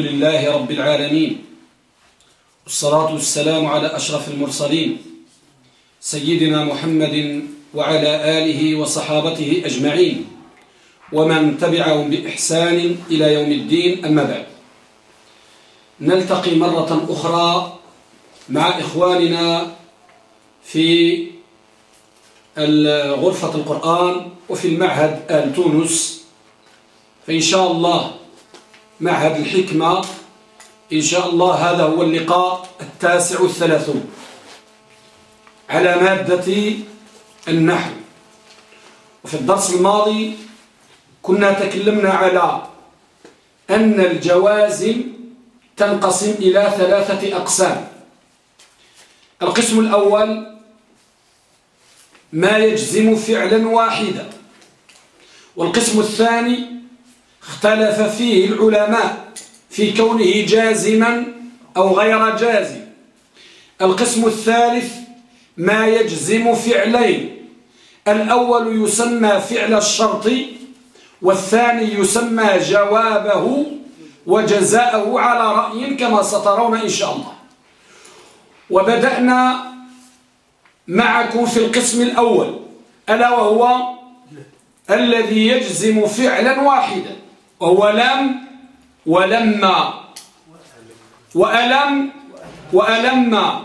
لله رب العالمين. والصلاة والسلام على أشرف المرسلين. سيدنا محمد وعلى آله وصحابته أجمعين. ومن تبعهم بإحسان إلى يوم الدين أما بعد. نلتقي مرة أخرى مع إخواننا في غرفة القرآن وفي المعهد آل تونس. فإن شاء الله معهد الحكمة إن شاء الله هذا هو اللقاء التاسع الثلاثون على مادة النحو. وفي الدرس الماضي كنا تكلمنا على أن الجوازم تنقسم إلى ثلاثة أقسام. القسم الأول ما يجزم فعلا واحدا. والقسم الثاني اختلف فيه العلماء في كونه جازما أو غير جازم القسم الثالث ما يجزم فعلين. الأول يسمى فعل الشرط والثاني يسمى جوابه وجزاءه على رأي كما سترون إن شاء الله. وبدأنا معكم في القسم الأول ألا وهو الذي يجزم فعلا واحدا. وهو لم ولما وألم وألم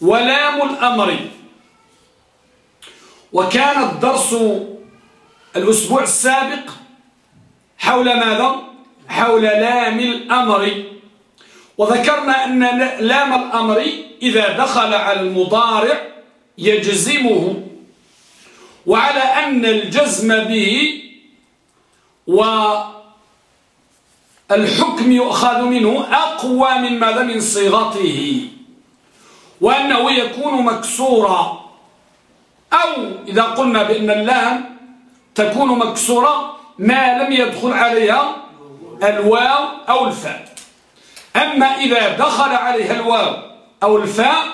ولام الأمر. وكان الدرس الأسبوع السابق حول ماذا؟ حول لام الأمر. وذكرنا أن لام الأمر إذا دخل على المضارع يجزمه. وعلى أن الجزم به والحكم يؤخذ منه أقوى من ماذا؟ من صيغته. وأنه يكون مكسورا. أو إذا قلنا بأن اللام تكون مكسورة ما لم يدخل عليها الواو أو الفاء. أما إذا دخل عليها الواو أو الفاء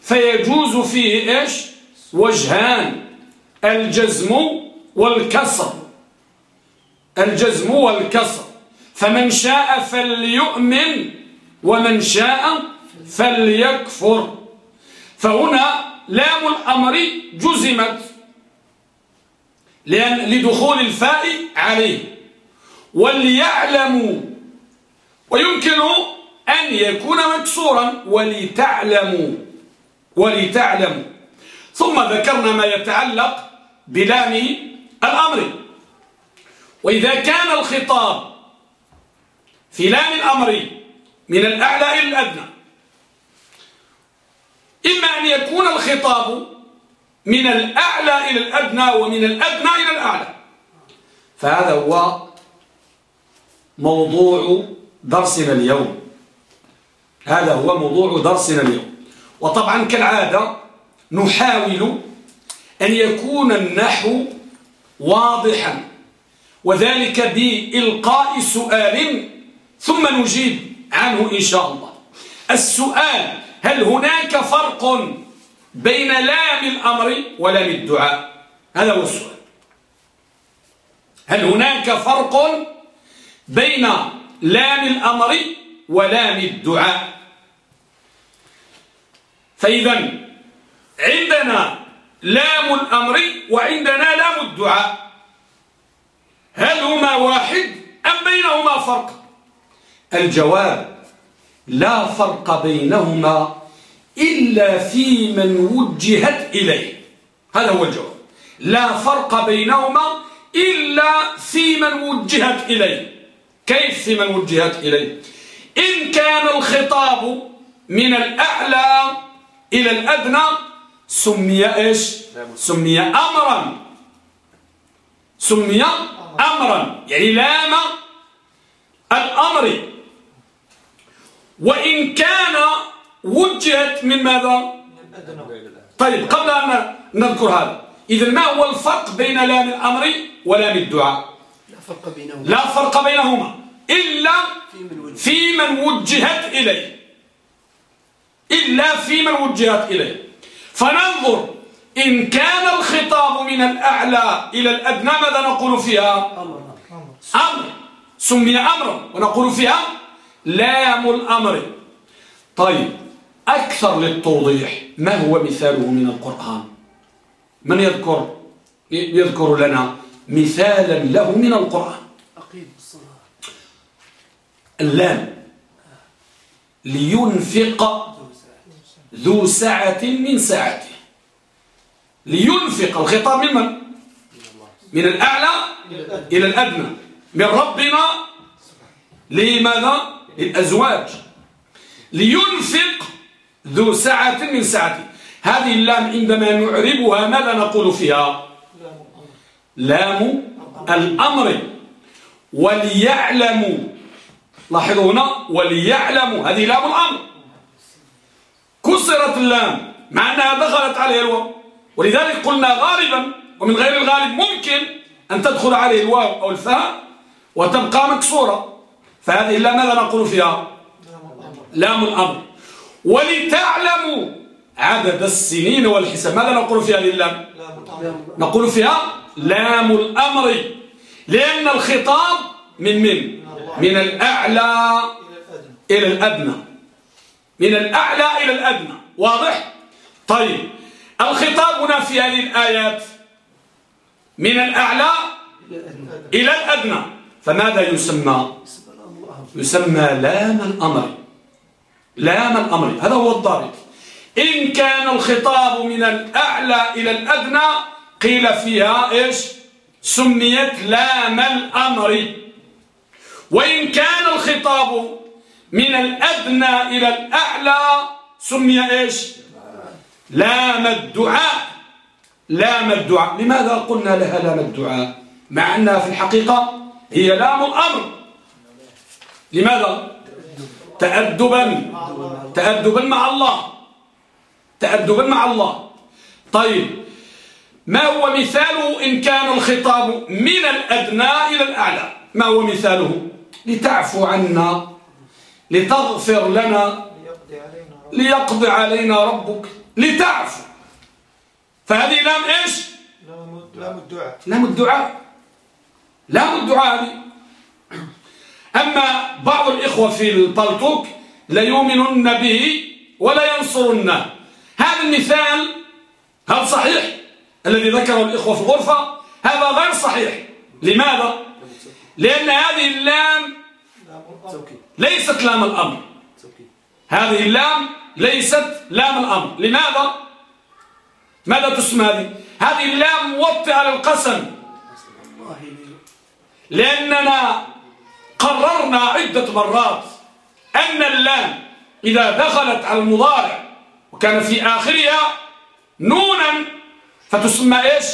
فيجوز فيه إيش؟ وجهان. الجزم والكسر. الجزم والكسر. فمن شاء فليؤمن ومن شاء فليكفر. فهنا لام الأمر جزمت لأن لدخول الفاء عليه. وليعلموا. ويمكن أن يكون مكسورا. ولتعلموا. ولتعلموا. ثم ذكرنا ما يتعلق بلام الأمر. وإذا كان الخطاب في لام الأمر من الأعلى إلى الأدنى. إما أن يكون الخطاب من الأعلى إلى الأدنى ومن الأدنى إلى الأعلى. فهذا هو موضوع درسنا اليوم. هذا هو موضوع درسنا اليوم. وطبعا كالعادة نحاول أن يكون النحو واضحا وذلك بإلقاء سؤال ثم نجيب عنه إن شاء الله. السؤال هل هناك فرق بين لام الأمر ولام الدعاء؟ هذا هو السؤال. هل هناك فرق بين لام الأمر ولام الدعاء؟ فإذا عندنا لام الأمر وعندنا لام الدعاء هل هما واحد أم بينهما فرق؟ الجواب لا فرق بينهما إلا في من وجهت إليه. هذا هو الجواب. لا فرق بينهما إلا في من وجهت إليه. كيف في من وجهت إليه؟ إن كان الخطاب من الأعلى إلى الأدنى سمي إيش؟ سمي أمرا. سمي أمرا. يعني لام الأمر. وإن كان وجهت من ماذا؟ طيب قبل أن نذكر هذا إذا ما هو الفرق بين لام الأمر ولام الدعاء لا فرق بينهما. لا فرق بينهما إلا في من وجهت إليه. إلا في من وجهت إليه. فننظر إن كان الخطاب من الأعلى إلى الأدنى ماذا نقول فيها؟ أمر. أمر. سمي أمرا ونقول فيها لام الأمر. طيب أكثر للتوضيح ما هو مثاله من القرآن؟ من يذكر؟ يذكر لنا مثالا له من القرآن. أقيم الصلاة. اللام. لينفق ذو سعة من سعته لينفق الخطاب من من؟ من الأعلى إلى الأدنى. من ربنا. لماذا؟ للأزواج لينفق ذو سعة من سعته. هذه اللام عندما نعربها ماذا نقول فيها؟ لام الأمر. وليعلموا. لاحظوا هنا وليعلموا. هذه لام الأمر. كسرت اللام مع أنها دخلت عليه الواو. ولذلك قلنا غالبا ومن غير الغالب ممكن أن تدخل عليه الواو أو الفاء وتبقى مكسورة. فهذه اللام ماذا نقول فيها؟ لام الأمر ولتعلموا عدد السنين والحساب. ماذا نقول فيها لله؟ نقول فيها لام الأمر. لأن الخطاب من من؟ من الأعلى إلى الأدنى. من الأعلى إلى الأدنى. واضح؟ طيب. الخطاب هنا في هذه الآيات من الأعلى إلى الأدنى. فماذا يسمى؟ يسمى لام الأمر. لام الأمر هذا هو الضابط. إن كان الخطاب من الأعلى إلى الأدنى قيل فيها إيش؟ سميت لام الأمر. وإن كان الخطاب من الأدنى إلى الأعلى سمي إيش؟ لام الدعاء. لام الدعاء لماذا قلنا لها لام الدعاء؟ مع أنها في الحقيقة هي لام الأمر. لماذا؟ تأدبا. تأدبا مع الله. تأدبا مع الله. طيب ما هو مثاله إن كان الخطاب من الأدنى إلى الأعلى؟ ما هو مثاله؟ لتعفو عنا لتغفر لنا ليقضي علينا ربك. لتعفو. فهذه لام إيش؟ لام الدعاء. لام الدعاء. لام الدعاء هذه. أما بعض الإخوة في البلطوك لا يؤمنون به ولا ينصرونه هذا المثال هل صحيح الذي ذكره الإخوة في الغرفة؟ هذا غير صحيح. لماذا؟ لأن هذه اللام ليست لام الأمر. هذه اللام ليست لام الأمر. لماذا؟ ماذا تسمى هذه؟ هذه اللام موطئة للقسم. لأننا قررنا عدة مرات أن اللام إذا دخلت على المضارع وكان في آخرها نونا فتسمى إيش؟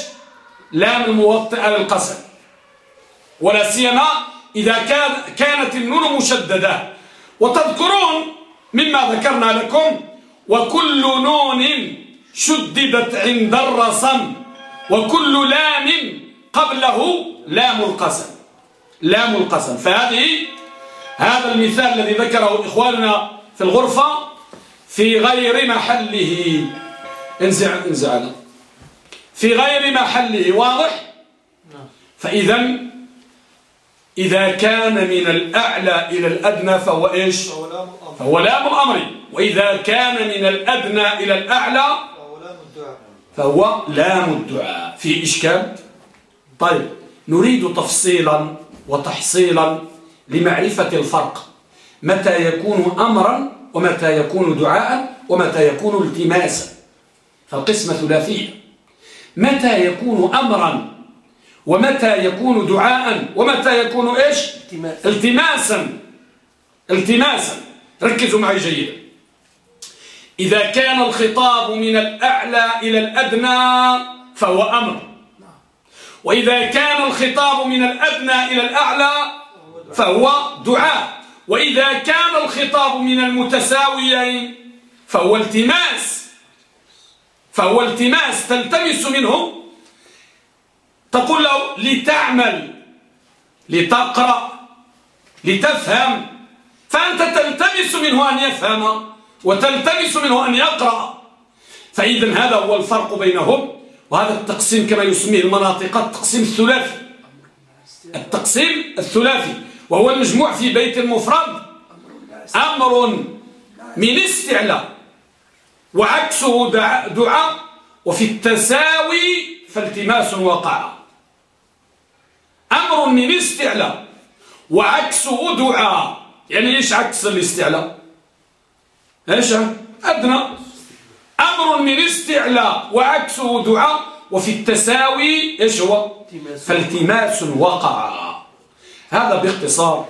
لام الموطئة للقسم ولا سيما إذا كان كانت النون مشددة. وتذكرون مما ذكرنا لكم وكل نون شددت عند الرسم وكل لام قبله لام القسم. لام القسم فهذه هذا المثال الذي ذكره إخواننا في الغرفة في غير محله. انزع انزع. في غير محله واضح؟ فإذا إذا كان من الأعلى إلى الأدنى فهو إيش؟ فهو لام الأمر وإذا كان من الأدنى إلى الأعلى فهو لام الدعاء في إشكال؟ طيب نريد تفصيلا وتحصيلا لمعرفة الفرق. متى يكون أمرا ومتى يكون دعاء ومتى يكون التماسا. فالقسمة ثلاثية متى يكون أمرا ومتى يكون دعاء ومتى يكون إيش؟ التماسا. التماسا. ركزوا معي جيدا. إذا كان الخطاب من الأعلى إلى الأدنى فهو أمر. وإذا كان الخطاب من الأدنى إلى الأعلى فهو دعاء. وإذا كان الخطاب من المتساويين فهو التماس. فهو التماس تلتمس منه تقول له لتعمل لتقرأ لتفهم. فأنت تلتمس منه أن يفهم وتلتمس منه أن يقرأ. فإذا هذا هو الفرق بينهم. وهذا التقسيم كما يسميه المناطق التقسيم الثلاثي. التقسيم الثلاثي وهو المجموع في بيت المفرد. أمر من استعلاء وعكسه دعاء وفي التساوي فالتماس وقع. أمر من استعلاء وعكسه دعاء. يعني إيش عكس الاستعلاء؟ إيش أدنى. أمر من استعلاء وعكسه دعاء وفي التساوي إيش هو؟ فالتماس وقع. هذا باختصار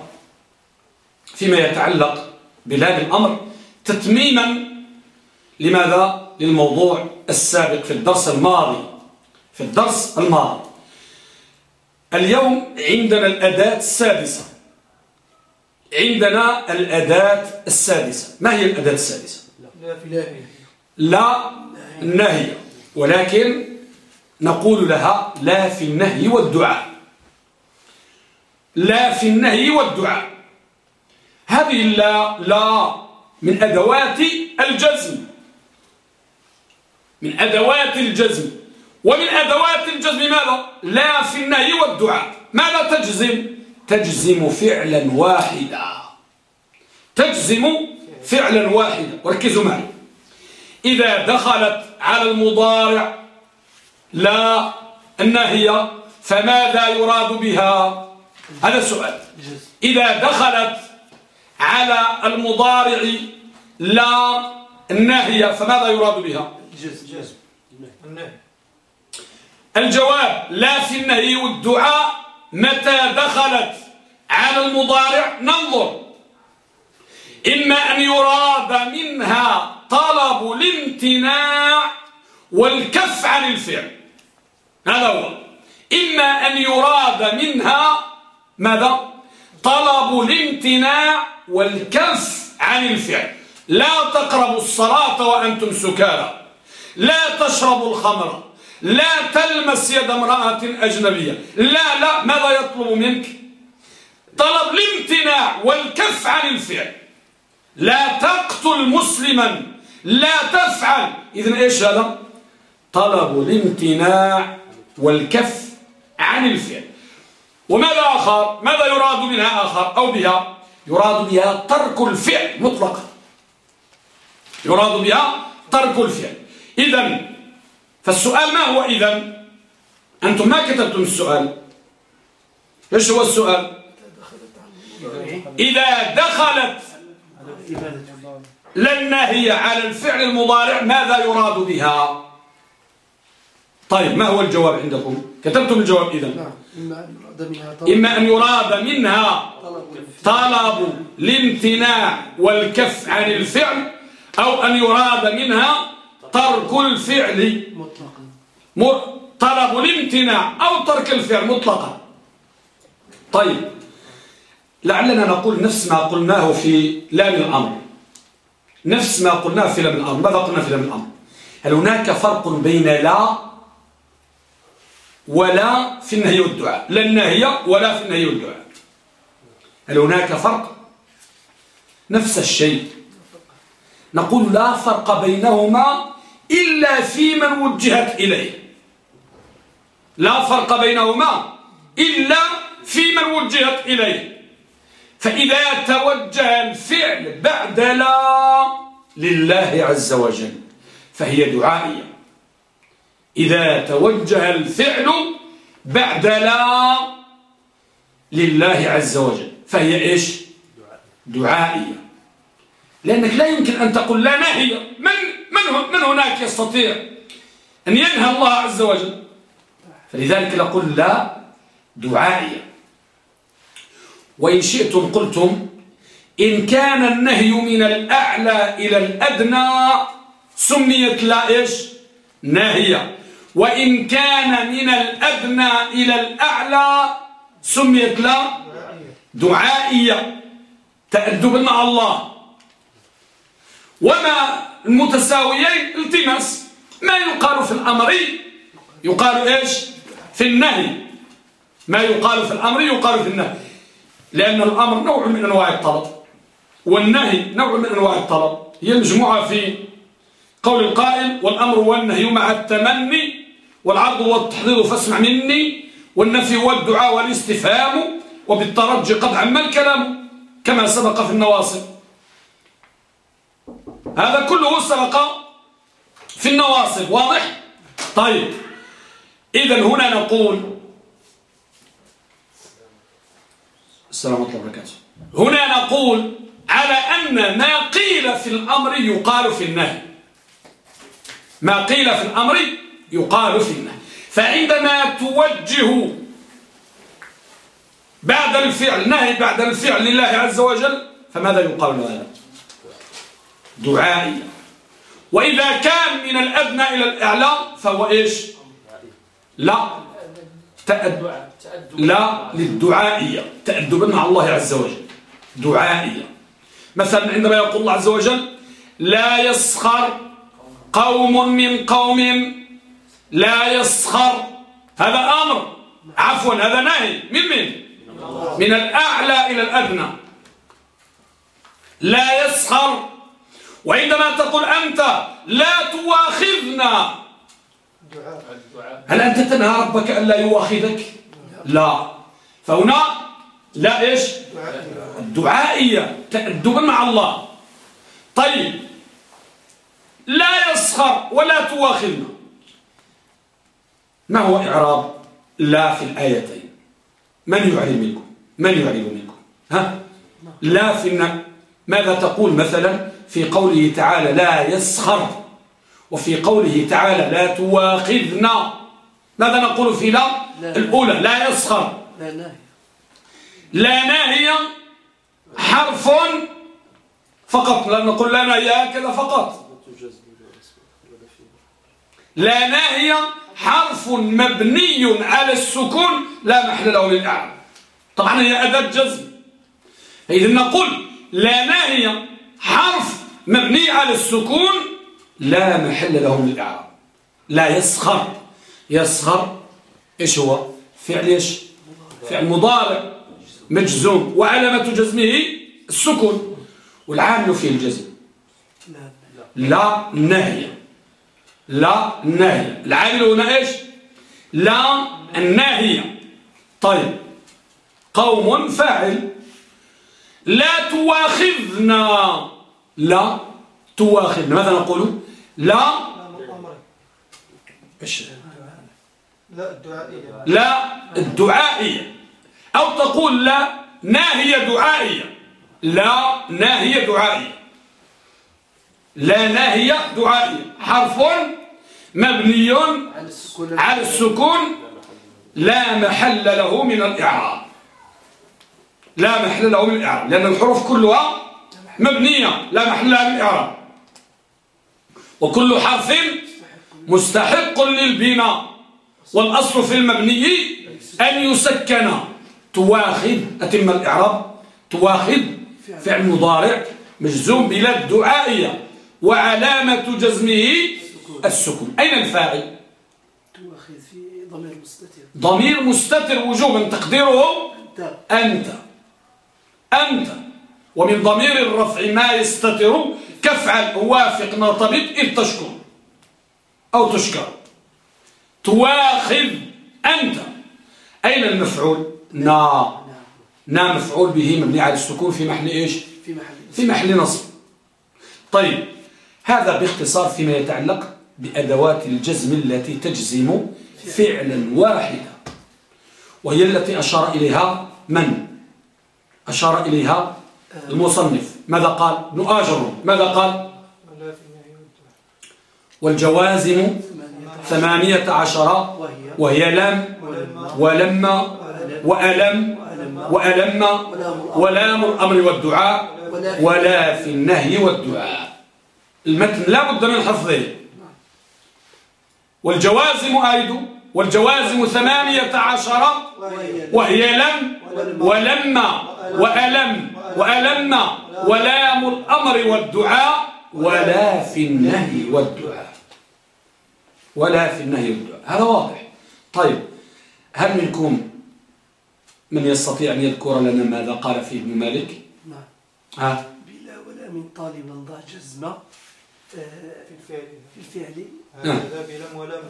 فيما يتعلق بهذا الأمر. تتميما لماذا؟ للموضوع السابق في الدرس الماضي. في الدرس الماضي. اليوم عندنا الأداة السادسة. عندنا الأداة السادسة. ما هي الأداة السادسة؟ لا في لا النهي ولكن نقول لها لا في النهي والدعاء. لا في النهي والدعاء. هذه لا لا من أدوات الجزم. من أدوات الجزم. ومن أدوات الجزم ماذا؟ لا في النهي والدعاء. ماذا تجزم؟ تجزم فعلا واحدا. تجزم فعلا واحدا. وركزوا معي. إذا دخلت على المضارع لا النهي فماذا يراد بها؟ هذا السؤال إذا دخلت على المضارع لا النهي فماذا يراد بها؟ الجواب لا في النهي والدعاء متى دخلت على المضارع ننظر. إما أن يراد منها طلب الامتناع والكف عن الفعل. هذا هو. إما أن يراد منها ماذا؟ طلب الامتناع والكف عن الفعل. لا تقربوا الصلاة وأنتم سكارى. لا تشربوا الخمر. لا تلمس يد امرأة أجنبية. لا لا. ماذا يطلب منك؟ طلب الامتناع والكف عن الفعل. لا تقتل مسلما لا تفعل. إذن إيش هذا؟ طلب الامتناع والكف عن الفعل. وماذا آخر؟ ماذا يراد منها آخر؟ أو بها؟ يراد بها ترك الفعل مطلقا. يراد بها ترك الفعل. إذا فالسؤال ما هو إذا أنتم ما كتبتم السؤال. إيش هو السؤال؟ إذا دخلت لن هي على الفعل المضارع ماذا يراد بها. طيب ما هو الجواب عندكم؟ كتبتم الجواب إذا نعم. إما أن يراد منها طلب. الامتناع والكف عن الفعل أو أن يراد منها ترك الفعل. مطلقا. طلب الامتناع أو ترك الفعل مطلقا. طيب لعلنا نقول نفس ما قلناه في لام الأمر. نفس ما قلناه في لام الأمر. ماذا قلنا في لام الأمر؟ هل هناك فرق بين لا ولا في النهي والدعاء؟ لا النهي ولا في النهي والدعاء. هل هناك فرق؟ نفس الشيء. نقول لا فرق بينهما إلا في من وجهت إليه. لا فرق بينهما إلا في من وجهت إليه. فإذا توجه الفعل بعد لا لله عز وجل فهي دعائية. إذا توجه الفعل بعد لا لله عز وجل فهي إيش؟ دعائية. لأنك لا يمكن أن تقول لا نهي من, من, من هناك يستطيع أن ينهى الله عز وجل؟ فلذلك نقول لا دعائية. وإن شئتم قلتم إن كان النهي من الأعلى إلى الأدنى سميت لا إيش؟ نهي وإن كان من الأدنى إلى الأعلى سميت لا دعائية. تأدب مع الله. وما المتساويين التماس ما يقال في الأمر؟ يقال إيش؟ في النهي. ما يقال في الأمر؟ يقال في النهي. لأن الأمر نوع من أنواع الطلب والنهي نوع من أنواع الطلب. هي مجموعة في قول القائل والأمر والنهي مع التمني والعرض والتحضير فاسمع مني والنفي والدعاء والاستفهام وبالترجي قد عم الكلام كما سبق في النواصب. هذا كله سبق في النواصب واضح؟ طيب إذا هنا نقول السلام عليكم وبركاته. هنا نقول على أن ما قيل في الأمر يقال في النهي. ما قيل في الأمر يقال في النهي. فعندما توجه بعد الفعل نهي بعد الفعل لله عز وجل فماذا يقال له دعائي. وإذا كان من الأدنى إلى الإعلى فهو إيش؟ لا. تأد... لا للدعائية تأدبا مع الله عز وجل دعائية. مثلا عندما يقول الله عز وجل لا يسخر قوم من قوم لا يسخر. هذا أمر عفوا هذا نهي. من من من الأعلى إلى الأدنى. لا يسخر. وعندما تقول أنت لا تواخذنا. هل أنت تنهى ربك أن لا يواخذك لا. فهنا لا إيش؟ الدعائية تأدبا مع الله. طيب. لا يسخر ولا تواخذنا ما هو إعراب لا في الآيتين؟ من يعرب منكم؟ من يعرب منكم؟ ها؟ لا في ماذا تقول مثلا في قوله تعالى لا يسخر؟ وفي قوله تعالى لا تواخذنا. ماذا نقول في لا, الأولى لا يسخر. لا ناهية حرف فقط. لا نقول لا ناهية هكذا فقط. لا ناهية حرف مبني على السكون. لا محل له للأعلى طبعا هي أداة جزم. إذا نقول لا ناهية حرف مبني على السكون لا محل له للإعراب لا يسخر. يسخر إيش هو؟ فعل إيش؟ فعل مضارع. مجزوم. وعلامة جزمه السكون. والعامل فيه الجزم. لا نهي. لا نهي. العامل هنا إيش؟ لا الناهية طيب. قوم فاعل. لا تواخذنا. لا تواخذنا ماذا نقول؟ لا. لا الدعائية. لا الدعائية. أو تقول لا ناهية دعائية. لا ناهية دعائية. لا ناهية دعائية. حرف مبني على السكون. لا محل له من الإعراب. لا محل له من الإعراب. لأن الحروف كلها مبنية. لا محل لها من الإعراب. وكل حرف مستحق للبناء. والأصل في المبني أن يسكن. تواخذ أتم الإعراب. تواخذ فعل مضارع مجزوم بلا الدعائية وعلامة جزمه السكون. أين الفاعل؟ تواخذ في ضمير مستتر. ضمير مستتر وجوبا تقديره أنت. أنت. ومن ضمير الرفع ما يستتر كفعل وافق نرتبط إذ تشكر أو تشكر. تواخذ أنت. أين المفعول؟ نا. نا. مفعول به مبني على السكون في محل إيش؟ في محل في محل نصب. طيب هذا باختصار فيما يتعلق بأدوات الجزم التي تجزم فعلا واحدا. وهي التي أشار إليها من؟ أشار إليها المصنف. ماذا قال؟ آجر ماذا قال؟ والجوازم ثمانية عشر وهي لم ولما وألم وألم ولام الأمر والدعاء ولا في النهي والدعاء. المتن لا بد من حفظه والجوازم أيضا والجوازم ثمانية عشر وهي لم ولما وألم. وألم ولام الأمر والدعاء ولا في النهي والدعاء. ولا في النهي والدعاء. هذا واضح. طيب هل منكم من يستطيع أن يذكر لنا ماذا قال فيه ابن مالك؟ نعم. ها؟ بلا ولا من طالب ضع جزمة في الفعل. في الفعل. نعم. ولم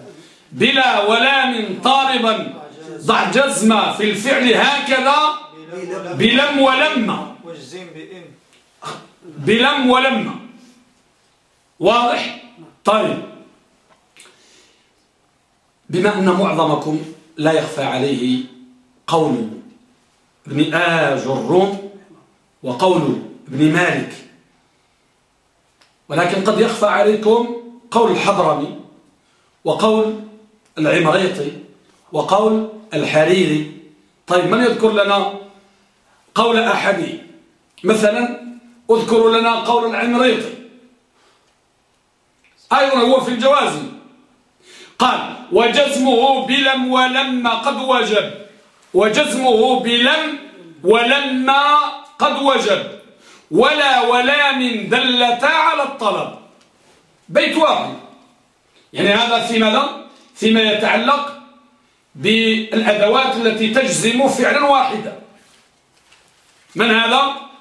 بلا ولام طالبا ضع جزمة في الفعل هكذا؟ بلم ولما واجزم بإن. بلم ولما واضح؟ طيب. بما أن معظمكم لا يخفى عليه قول ابن آج الروم وقول ابن مالك ولكن قد يخفى عليكم قول الحضرمي وقول العمريطي وقول الحريري. طيب من يذكر لنا قول أحد؟ مثلا اذكروا لنا قول العمريطي أيضا هو في الجواز. قال وجزمه بلم ولما قد وجب. وجزمه بلم ولما قد وجب. ولا ولا من دلتا على الطلب. بيت واحد. يعني هذا في ماذا؟ فيما يتعلق بالأدوات التي تجزم فعلا واحدا من هذا.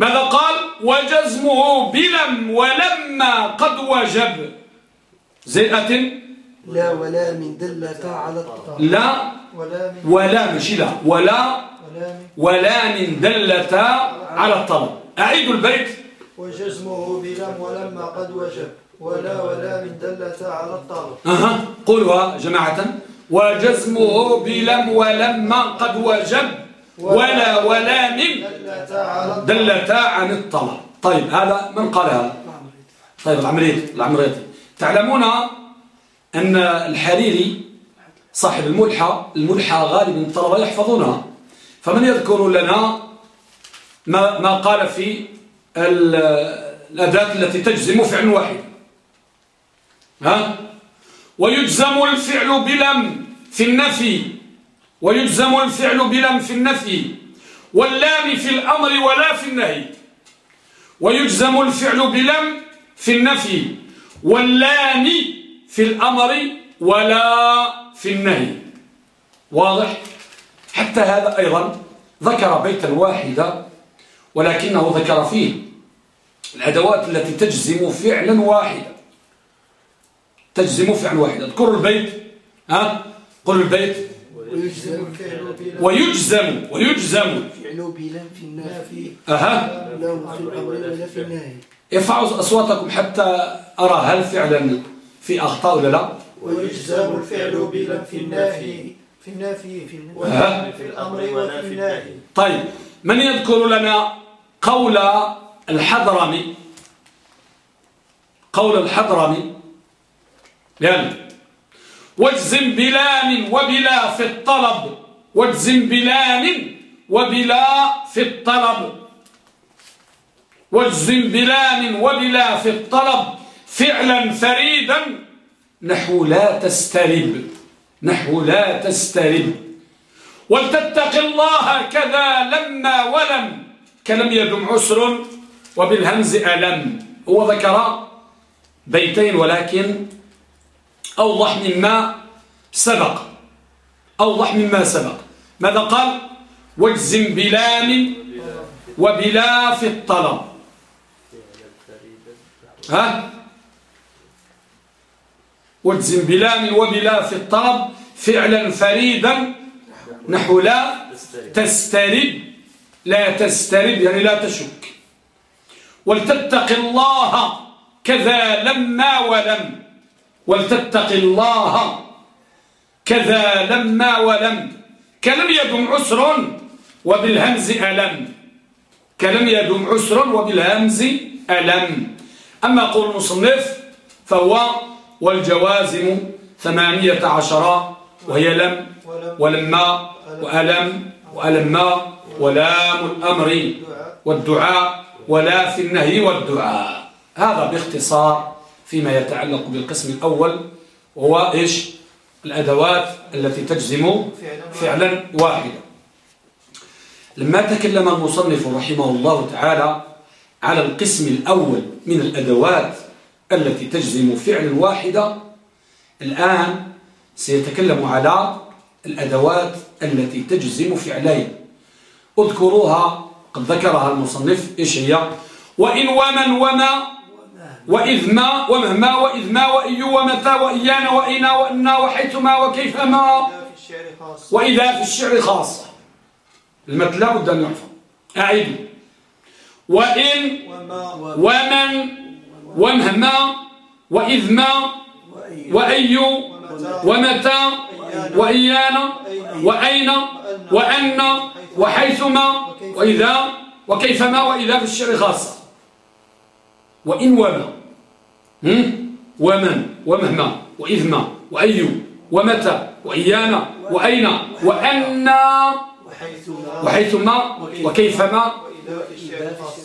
ماذا قال؟ وجزمه بلم ولما قد وجب. زئة؟ لا ولا من دلة على الطلب لا. ولا من ولا مشي لا ولا. ولا من دلة على الطلب. أعيد البيت. وجزمه بلم ولما قد وجب. ولا ولا من دلة على الطلب أها. قولوا جماعة. وجزمه بلم ولما قد وجب. ولا ولا من دلتا عن الطلب. طيب هذا من قال هذا؟ طيب العمريطي العمريطي تعلمون أن الحريري صاحب الملحة الملحة غالبا الطلبة يحفظونها. فمن يذكر لنا ما, ما قال في ال- الأداة التي تجزم فعل واحد. ها؟ ويجزم الفعل بلم في النفي. ويجزم الفعل بلم في النفي واللام في الأمر ولا في النهي. ويجزم الفعل بلم في النفي واللام في الأمر ولا في النهي. واضح؟ حتى هذا أيضا ذكر بيتا واحدا ولكنه ذكر فيه الأدوات التي تجزم فعلا واحدا. تجزم فعلا واحدا. اذكروا البيت ها؟ قل البيت. ويجزم ويجزم فعل بلا في النافي. أها. في الأمر ولا في النهي. ارفعوا أصواتكم حتى أرى هل فعلا في أخطاء ولا لا. ويجزم الفعل بلم في النافي. في النافي في ها؟ في الأمر وفي النهي. طيب من يذكر لنا قول الحضرمي؟ قول الحضرمي. يعني واجزم بلام وبلا في الطلب. واجزم بلام وبلا في الطلب. واجزم بلام وبلا في الطلب. فعلا فريدا نحو لا تسترب. نحو لا تسترب. ولتتق الله كذا لما ولم. كلم يدم عسر وبالهمز ألم. هو ذكر بيتين ولكن أوضح مما سبق. أوضح مما سبق. ماذا قال؟ واجزم بلام وبلا في الطلب. ها؟ واجزم بلام وبلا في الطلب. فعلا فريدا نحو لا تسترب لا تسترب يعني لا تشك. ولتتق الله كذا لما ولم. ولتتق الله. كذا لما ولم. كلم يدم عسر وبالهمز ألم. كلم يدم عسر وبالهمز ألم. أما قول المصنف فهو والجوازم ثمانية عشر وهي لم ولما وألم وألما ولام الأمر والدعاء ولا في النهي والدعاء. هذا باختصار فيما يتعلق بالقسم الأول وهو إيش؟ الأدوات التي تجزم فعلا واحدا. لما تكلم المصنف رحمه الله تعالى على القسم الأول من الأدوات التي تجزم فعلا واحدا الآن سيتكلم على الأدوات التي تجزم فعلين. اذكروها قد ذكرها المصنف إيش هي؟ وإن ومن وما وإذ ما ومهما وإذ ما وإي ومتى وإيانا وإنا وإنا وحيثما وكيفما. وإذا في الشعر خاصة المثل بد أن يعرف أعيد. وإن وما ومن ومهما وإذما وأي ومتى. وإيانا. وأين وأن وحيثما وإذا وكيفما وإذا في الشعر خاصة وإن وما؟ ومن؟ ومهما؟ وإذما؟ وأي؟ ومتى؟ وإيانا؟ وأين؟ وأن وحيثما؟ وكيفما؟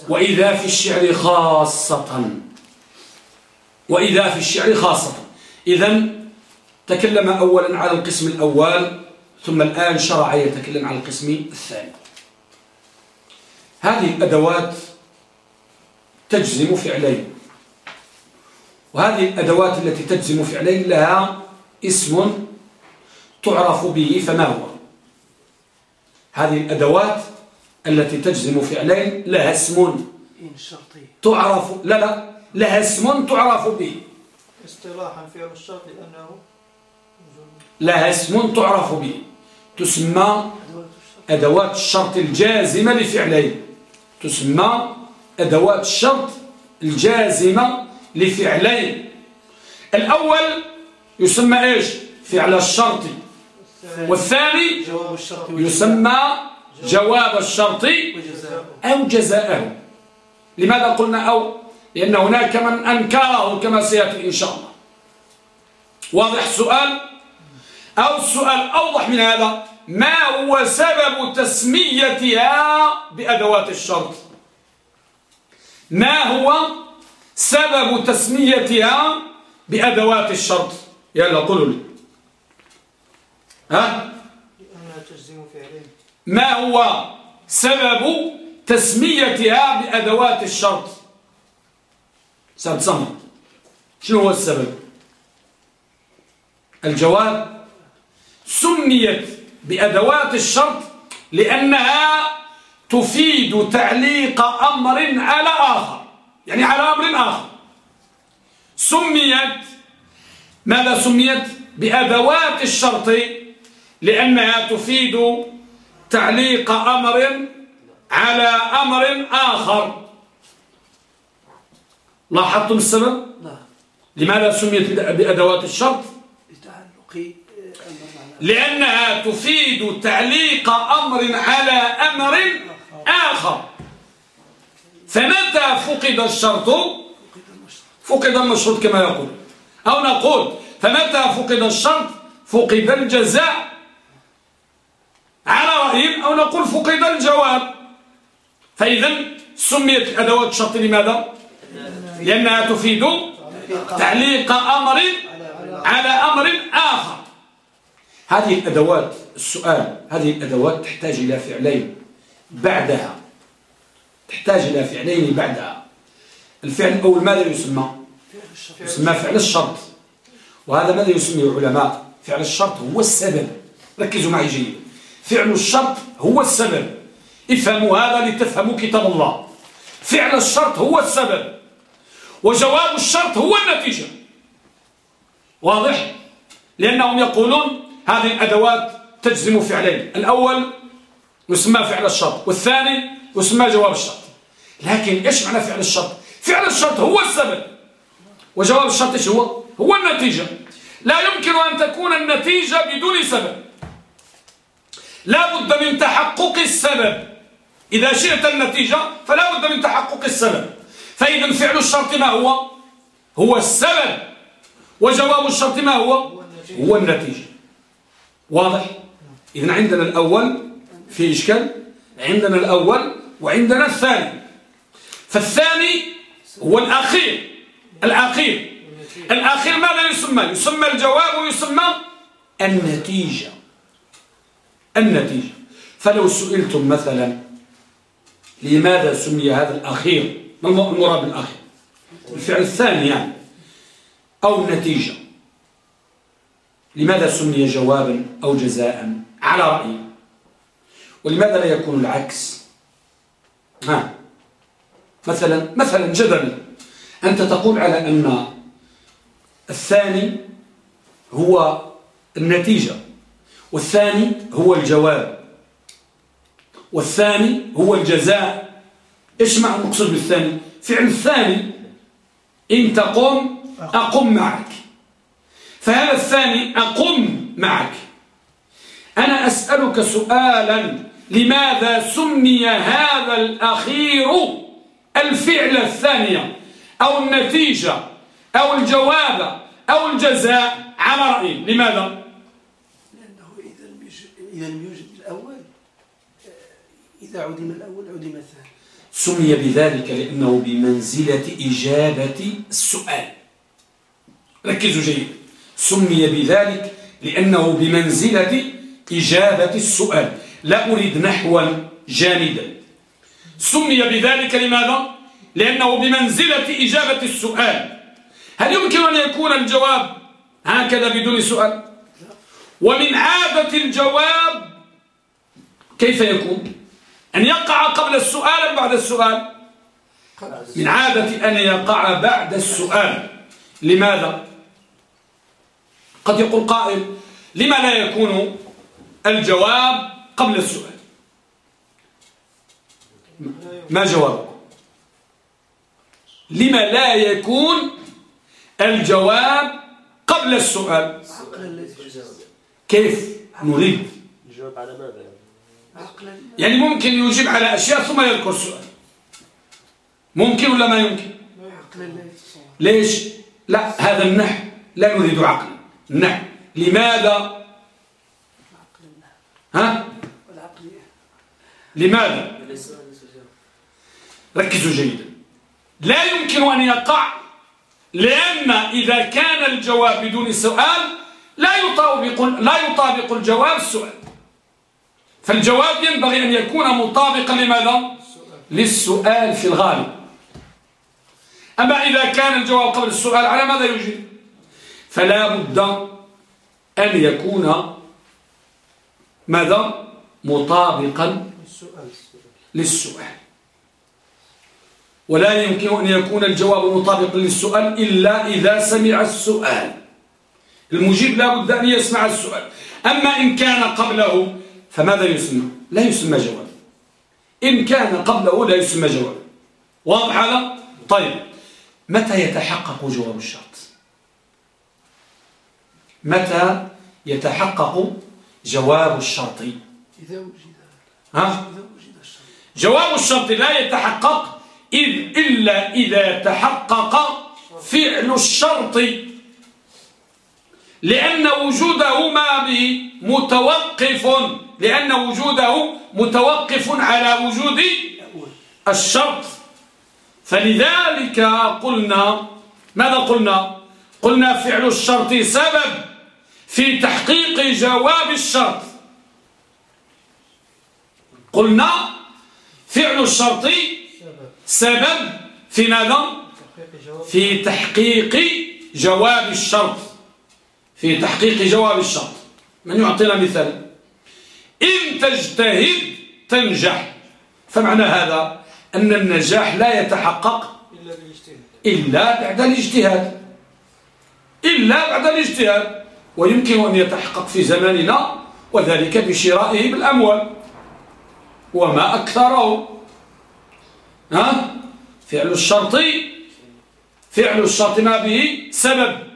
وإذا في الشعر خاصة. وإذا في الشعر خاصة. إذا تكلم أولا على القسم الأول ثم الآن شرع يتكلم على القسم الثاني. هذه الأدوات تجزم فعلين. وهذه الأدوات التي تجزم فعلين لها اسم تعرف به فما هو. هذه الأدوات التي تجزم فعلين لها اسم تعرف لا لا لها اسم تعرف به. اصطلاحا فعل الشرط لأنه لها اسم تعرف به. تسمى أدوات الشرط الجازمة لفعلين تسمى أدوات الشرط الجازمة لفعلين. الأول يسمى إيش؟ فعل الشرط. والثاني يسمى جواب الشرط أو جزاءه. لماذا قلنا أو؟ لأن هناك من أنكره كما سيأتي إن شاء الله. واضح السؤال أو السؤال أوضح من هذا. ما هو سبب تسميتها بأدوات الشرط؟ ما هو سبب تسميتها بأدوات الشرط. يلا قولوا لي. ها؟ ما هو سبب تسميتها بأدوات الشرط؟ سبب صمت شنو هو السبب؟ الجواب سميت بأدوات الشرط لأنها تفيد تعليق أمر على آخر. يعني على أمر آخر. سميت ماذا سميت؟ بأدوات الشرط لأنها تفيد تعليق أمر على أمر آخر. لاحظتم السبب؟ لا. لماذا سميت بأدوات الشرط؟ لأنها تفيد تعليق أمر على أمر آخر. فمتى فقد الشرط؟ فقد المشروط كما يقول. أو نقول فمتى فقد الشرط؟ فقد الجزاء على رأيهم أو نقول فقد الجواب. فإذا سميت أدوات الشرط لماذا؟ لأنها تفيد تعليق أمر على أمر آخر. هذه الأدوات السؤال هذه الأدوات تحتاج إلى فعلين بعدها تحتاج إلى فعلين بعدها. الفعل الأول ماذا يسمى؟ يسمى فعل الشرط. وهذا ماذا يسميه العلماء؟ فعل الشرط هو السبب. ركزوا معي جيدا فعل الشرط هو السبب. افهموا هذا لتفهموا كتاب الله. فعل الشرط هو السبب. وجواب الشرط هو النتيجة. واضح؟ لأنهم يقولون هذه الأدوات تجزم فعلين. الأول يسمى فعل الشرط. والثاني يسمى جواب الشرط. لكن إيش معنى فعل الشرط؟ فعل الشرط هو السبب. وجواب الشرط إيش هو؟ هو النتيجة. لا يمكن أن تكون النتيجة بدون سبب. لا بد من تحقق السبب. إذا شئت النتيجة فلا بد من تحقق السبب. فإذا فعل الشرط ما هو؟ هو السبب. وجواب الشرط ما هو؟ هو النتيجة. واضح؟ إذن عندنا الأول في إشكال. عندنا الأول وعندنا الثاني. فالثاني هو الأخير. الأخير. الأخير ماذا يسمى؟ يسمى الجواب ويسمى النتيجة. النتيجة. فلو سئلتم مثلا لماذا سمي هذا الأخير؟ ما المراد بالأخير؟ الفعل الثاني يعني. أو النتيجة لماذا سمي جوابا أو جزاء على رأيي. ولماذا لا يكون العكس؟ ها. مثلا مثلا جدلا. أنت تقول على أن الثاني هو النتيجة والثاني هو الجواب والثاني هو الجزاء. إيش معنى المقصود بالثاني؟ فعل الثاني إن تقوم أقم معك. فهذا الثاني أقم معك. أنا أسألك سؤالا. لماذا سمي هذا الأخير الفعل الثانية أو النتيجة أو الجواب أو الجزاء على رأي لماذا؟ لأنه إذا إذا لم يوجد الأول إذا عدم الأول عدم الثاني. سمي بذلك لأنه بمنزلة إجابة السؤال. ركزوا جيد. سمي بذلك لأنه بمنزلة إجابة السؤال. لا أريد نحوا جامدا. سمي بذلك لماذا؟ لأنه بمنزلة إجابة السؤال. هل يمكن أن يكون الجواب هكذا بدون سؤال؟ ومن عادة الجواب كيف يكون؟ أن يقع قبل السؤال أم بعد السؤال؟ من عادة أن يقع بعد السؤال. لماذا؟ قد يقول قائل لما لا يكون الجواب قبل السؤال. ما جوابك؟ لما لا يكون الجواب قبل السؤال. كيف نريد؟ على ماذا يعني ممكن يجيب على أشياء ثم يذكر السؤال. ممكن ولا ما يمكن؟ ليش؟ لا هذا النحو. لا نريد عقلا النحو. لماذا؟ ها؟ لماذا ركزوا جيدا لا يمكن أن يقع لأن إذا كان الجواب بدون سؤال لا يطابق لا يطابق الجواب السؤال فالجواب ينبغي أن يكون مطابقا لماذا؟ للسؤال في الغالب أما إذا كان الجواب قبل السؤال على ماذا يجيب؟ فلا بد أن يكون ماذا؟ مطابقا للسؤال. ولا يمكن أن يكون الجواب مطابقا للسؤال إلا إذا سمع السؤال. المجيب لا بد أن يسمع السؤال. أما إن كان قبله فماذا يسمى لا يسمى جواب إن كان قبله لا يسمى جواب واضح هذا؟ طيب. متى يتحقق جواب الشرط؟ متى يتحقق جواب الشرط؟ إذا وجد. ها؟ جواب الشرط لا يتحقق إذ إلا إذا تحقق فعل الشرط. لأن وجوده ما به متوقف لأن وجوده متوقف على وجود الشرط. فلذلك قلنا ماذا قلنا؟ قلنا فعل الشرط سبب في تحقيق جواب الشرط. قلنا فعل الشرط سبب في ماذا؟ في تحقيق جواب الشرط. في تحقيق جواب الشرط. من يعطينا مثال؟ إن تجتهد تنجح. فمعنى هذا أن النجاح لا يتحقق إلا بعد الاجتهاد. إلا بعد الاجتهاد. ويمكن أن يتحقق في زماننا وذلك بشرائه بالأموال. وما أكثره ها؟ فعل الشرط فعل الشرط ما به سبب.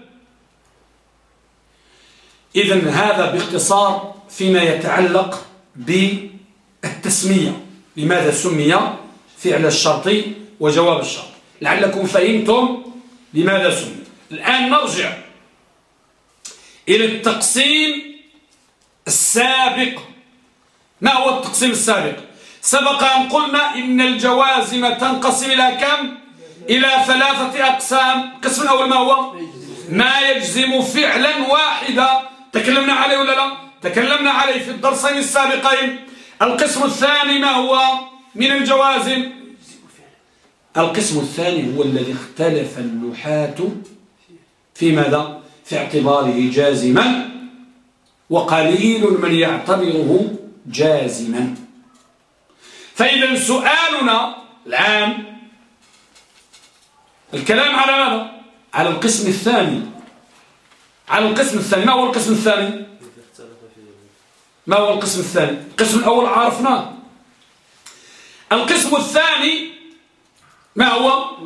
إذا هذا باختصار فيما يتعلق بالتسمية. لماذا سمي فعل الشرط وجواب الشرط؟ لعلكم فهمتم لماذا سمي. الآن نرجع إلى التقسيم السابق. ما هو التقسيم السابق؟ سبق أن قلنا إن الجوازم تنقسم إلى كم؟ إلى ثلاثة أقسام. القسم الأول ما هو؟ ما يجزم فعلا واحدا. تكلمنا عليه ولا لا؟ تكلمنا عليه في الدرسين السابقين. القسم الثاني ما هو من الجوازم؟ القسم الثاني هو الذي اختلف النحاة في ماذا؟ في اعتباره جازما. وقليل من يعتبره جازما. فإذا سؤالنا الآن الكلام على ماذا؟ على القسم الثاني. على القسم الثاني. ما هو القسم الثاني؟ ما هو القسم الثاني؟ القسم الأول عرفناه. القسم الثاني ما هو؟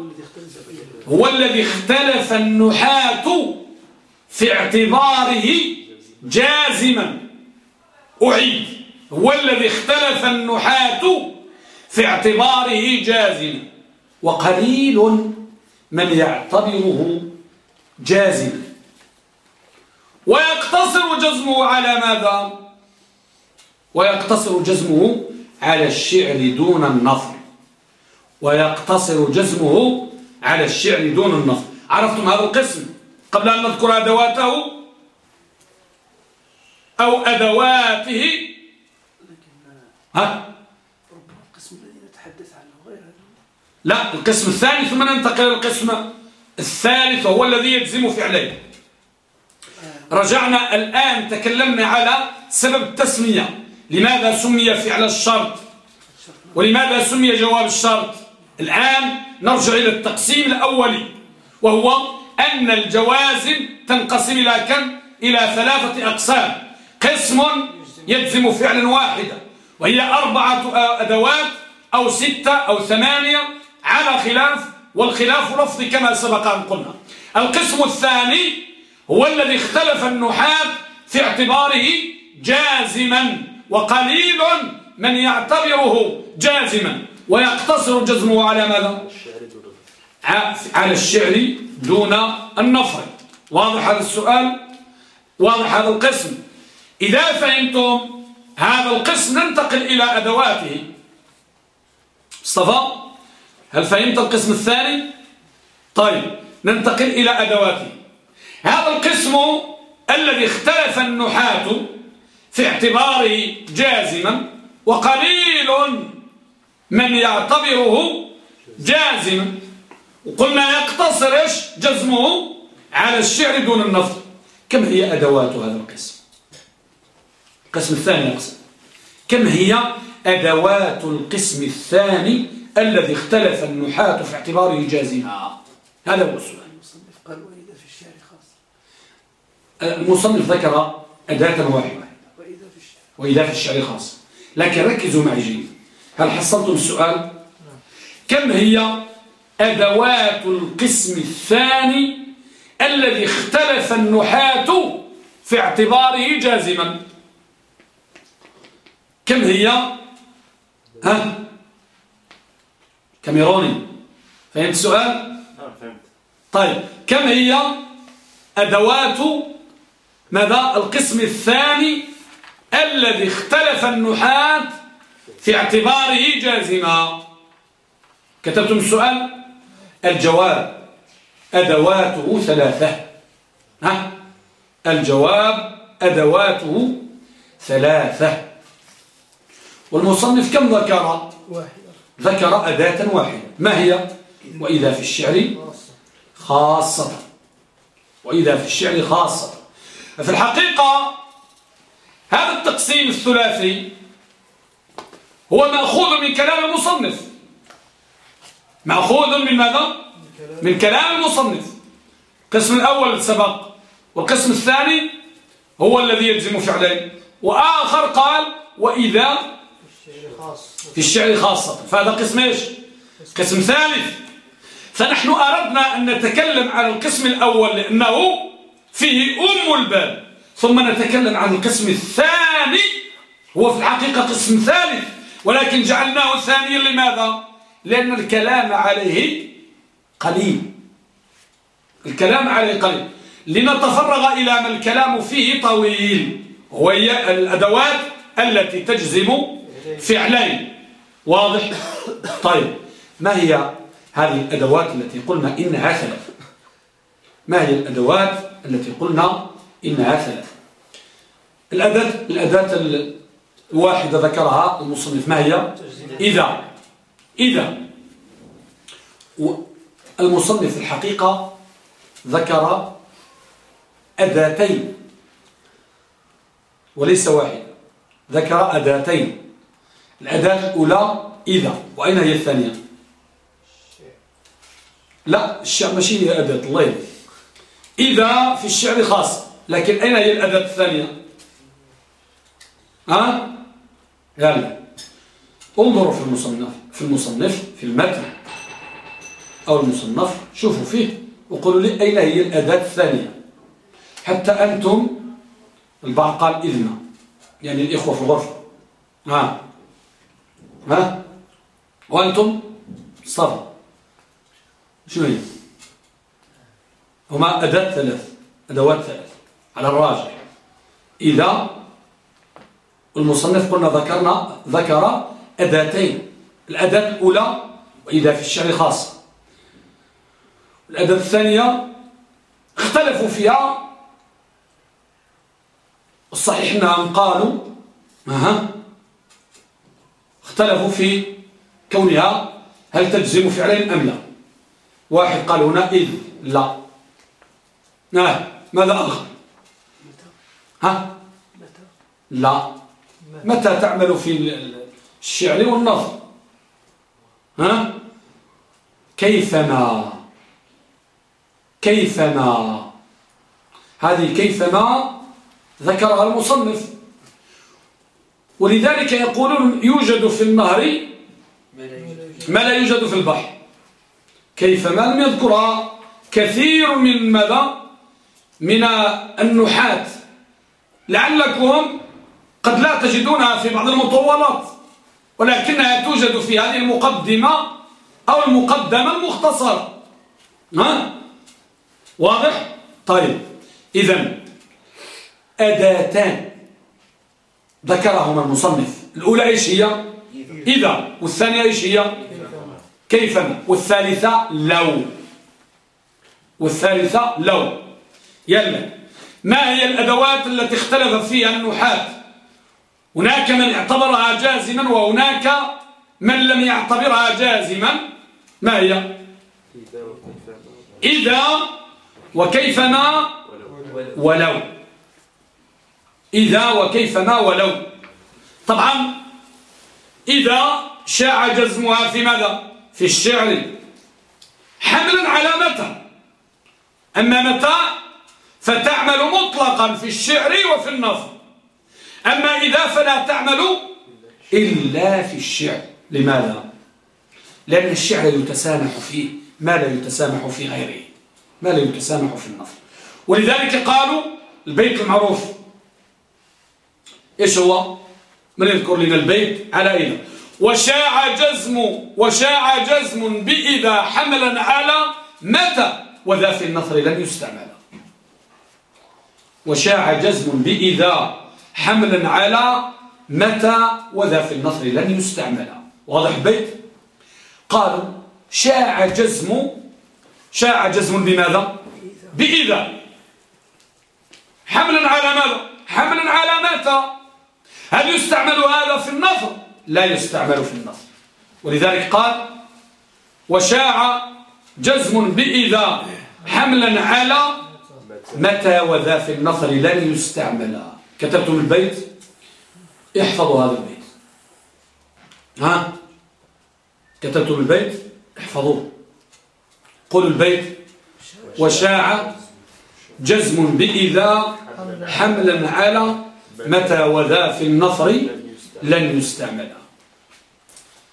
هو الذي اختلف النحاة في اعتباره جازما. أعيد. هو الذي اختلف النحاة في اعتباره جازما وقليل من يعتبره جازما ويقتصر جزمه على ماذا؟ ويقتصر جزمه على الشعر دون النصر ويقتصر جزمه على الشعر دون النصر عرفتم هذا القسم؟ قبل أن نذكر أدواته أو أدواته. ها القسم الذي نتحدث عنه غير هذا لا القسم الثاني ثم ننتقل للقسم الثالث وهو الذي يجزم فعليه. رجعنا الآن تكلمنا على سبب التسمية. لماذا سمي فعل الشرط؟ ولماذا سمي جواب الشرط؟ الآن نرجع إلى التقسيم الأولي وهو أن الجوازم تنقسم إلى كم؟ إلى ثلاثة أقسام. قسم يجزم فعلا واحدا وهي أربعة أدوات أو ستة أو ثمانية على خلاف والخلاف لفظي كما سبق أن قلنا. القسم الثاني هو الذي اختلف النحاة في اعتباره جازما وقليل من يعتبره جازما. ويقتصر جزمه على ماذا؟ على الشعر دون النفر. واضح هذا السؤال؟ واضح هذا القسم. إذا فهمتم هذا القسم ننتقل إلى أدواته. مصطفى هل فهمت القسم الثاني؟ طيب ننتقل إلى أدواته هذا القسم الذي اختلف النحاة في اعتباره جازما وقليل من يعتبره جازما. وقلنا يقتصر إيش؟ جزمه على الشعر دون النفط. كم هي أدوات هذا القسم؟ القسم الثاني يقسم كم هي أدوات القسم الثاني الذي اختلف النحاة في اعتباره جازما هذا هو السؤال. المصنف قال وإذا في الشعر خاص المصنف ذكر أداة واحدة. وإذا في الشعر خاص. لكن ركزوا معي جيد. هل حصلتم السؤال؟ كم هي أدوات القسم الثاني الذي اختلف النحاة في اعتباره جازما؟ كم هي؟ ها؟ كاميروني. فهمت السؤال؟ آه، فهمت. طيب كم هي أدوات ماذا القسم الثاني الذي اختلف النحاة في اعتباره جازما؟ كتبتم السؤال؟ الجواب أدواته ثلاثة. ها؟ الجواب أدواته ثلاثة. والمصنف كم ذكر؟ ذكر أداة واحدة. ما هي؟ وإذا في الشعر خاصة. وإذا في الشعر خاصة. في الحقيقة هذا التقسيم الثلاثي هو مأخوذ من كلام المصنف. مأخوذ من ماذا؟ من كلام المصنف. القسم الأول سبق والقسم الثاني هو الذي يلزم فعلين وآخر قال وإذا في الشعر خاصة. فهذا قسم إيش؟ قسم ثالث. فنحن أردنا أن نتكلم عن القسم الأول لأنه فيه أم الباب. ثم نتكلم عن القسم الثاني. هو في الحقيقة قسم ثالث. ولكن جعلناه ثانيا لماذا؟ لأن الكلام عليه قليل. الكلام عليه قليل. لنتفرغ إلى ما الكلام فيه طويل. وهي الأدوات التي تجزم فعلين واضح؟ طيب. ما هي هذه الأدوات التي قلنا إنها ثلاث ما هي الأدوات التي قلنا إنها ثلاث الأداة, الأداة الواحدة ذكرها المصنف. ما هي؟ إذا إذا. المصنف الحقيقة ذكر أداتين. وليس واحد. ذكر أداتين. الأداة الأولى إذا وأين هي الثانية؟ لا الشعر ماشي هي أداة الله إذا في الشعر خاص لكن أين هي الأداة الثانية؟ ها؟ يلا انظروا في المصنف في المصنف في المتن أو المصنف شوفوا فيه وقولوا لي أين هي الأداة الثانية. حتى أنتم البعض قال إذن يعني الإخوة في الغرفة. ها؟ ها؟ وأنتم صفا. شنو هي؟ هما أداة ثلاث أدوات ثلاث على الراجح. إذا المصنف قلنا ذكرنا ذكر أداتين. الأداة الأولى وإذا في الشعر خاصة الأداة الثانية اختلفوا فيها. الصحيح أنهم قالوا اختلفوا في كونها هل تجزم فعلين أم لا. واحد قال هنا إذ لا. نعم ماذا آخر؟ ها؟ لا. متى تعمل في الشعر والنظر؟ ها؟ كيفما؟ كيفما؟ هذه كيفما ذكرها المصنف. ولذلك يقولون يوجد في النهر ما لا يوجد في البحر. كيفما لم يذكرها كثير من ماذا؟ من النحاة لعلكم قد لا تجدونها في بعض المطولات ولكنها توجد في هذه المقدمة أو المقدمة المختصرة. ها؟ واضح؟ طيب. إذا أداتان. ذكرهما المصنف. الأولى إيش هي؟ إذا. والثانية إيش هي؟ كيفما والثالثة لو. والثالثة لو. يلا. ما هي الأدوات التي اختلف فيها النحاة هناك من اعتبرها جازما وهناك من لم يعتبرها جازما. ما هي؟ إذا. وكيفما؟ ولو. إذا وكيفما ولو. طبعا إذا شاع جزمها في ماذا؟ في الشعر. حملا على متى؟ أما متى؟ فتعمل مطلقا في الشعر وفي النظر. أما إذا فلا تعمل إلا في الشعر. لماذا؟ لأن الشعر يتسامح فيه ما لا يتسامح في غيره. ما لا يتسامح في النظر. ولذلك قالوا البيت المعروف إيش هو؟ من يذكر لنا البيت على إذا وشاع جزم وشاع جزم بإذا حملا على متى؟ وذا في النثر لن يستعمل. وشاع جزم بإذا حملا على متى؟ وذا في النثر لن يستعمل. واضح بيت قالوا شاع جزم شاع جزم بماذا؟ بإذا. حملا على ماذا؟ حملا على متى؟ هل يستعمل هذا في النثر لا يستعمل في النثر ولذلك قال وشاع جزم بإذا حملا على متى وذا في النثر لن يستعمل كتبتم البيت؟ احفظوا هذا البيت. ها؟ كتبتم البيت؟ احفظوه. قل البيت. وشاع جزم بإذا حملا على متى وذا في النثر لن يستعمل.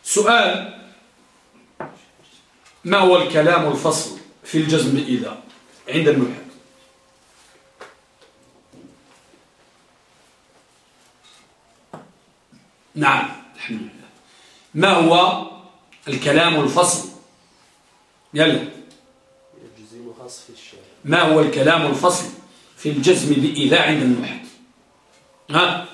سؤال ما هو الكلام الفصل في الجزم إذا؟ عند الملحد. نعم الحمد لله. ما هو الكلام الفصل؟ يلا. ما هو الكلام الفصل في الجزم بإذا عند النحت ها.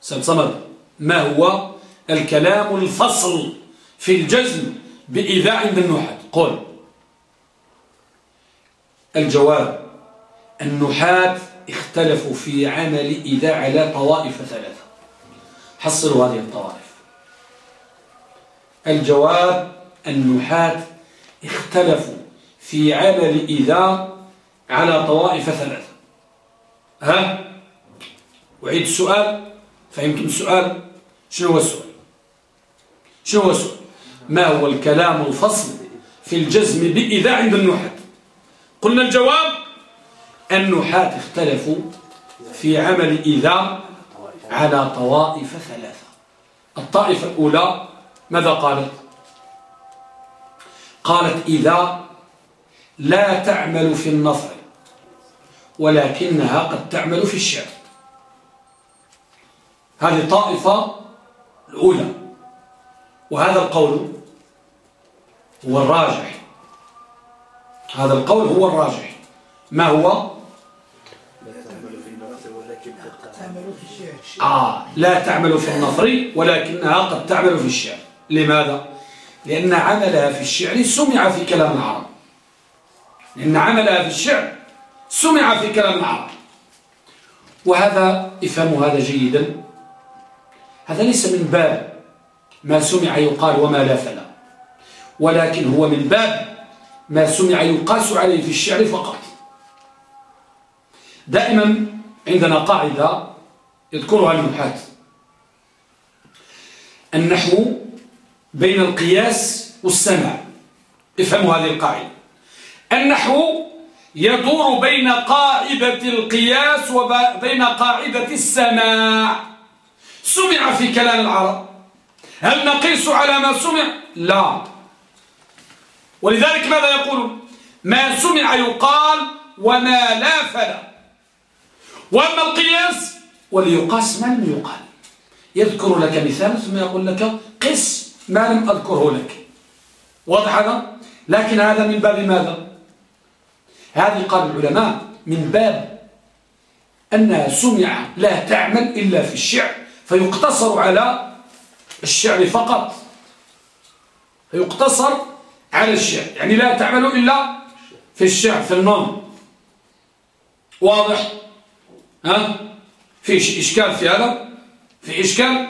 سيد صمد ما هو الكلام الفصل في الجزم بإذا عند النحات قل الجواب النحات اختلفوا في عمل إذا على طوائف ثلاثة حصلوا هذه الطوائف الجواب النحات اختلفوا في عمل إذا على طوائف ثلاثة ها؟ أعيد السؤال؟ فهمتم السؤال؟ شنو هو السؤال؟ شنو هو السؤال؟ ما هو الكلام الفصل في الجزم بإذا عند النحات؟ قلنا الجواب النحات اختلفوا في عمل إذا على طوائف ثلاثة. الطائفة الأولى ماذا قالت؟ قالت إذا لا تعمل في النصر ولكنها قد تعمل في الشعر. هذه الطائفة الأولى وهذا القول هو الراجح. هذا القول هو الراجح. ما هو؟ آه لا تعمل في النصر ولكنها قد تعمل في الشعر. لماذا؟ لأن عملها في الشعر سمع في كلام العرب. لأن عملها في الشعر سمع في كلام العرب. وهذا افهموا هذا جيدا. هذا ليس من باب ما سمع يقال وما لا فلا ولكن هو من باب ما سمع يقاس عليه في الشعر فقط. دائما عندنا قاعدة يذكرها النحاة النحو بين القياس والسمع افهموا هذه القاعدة. النحو يدور بين قاعدة القياس وبين قاعدة السماع. سمع في كلام العرب. هل نقيس على ما سمع؟ لا. ولذلك ماذا يقول؟ ما سمع يقال وما لا فلا. وأما القياس وليقاس ما لم يقال. يذكر لك مثال ثم يقول لك قس ما لم أذكره لك. واضح هذا؟ لكن هذا من باب ماذا؟ هذه قال العلماء من باب أنها سمع لا تعمل إلا في الشعر فيقتصر على الشعر فقط. فيقتصر على الشعر يعني لا تعمل إلا في الشعر في النوم واضح؟ ها؟ في إشكال في هذا؟ في إشكال؟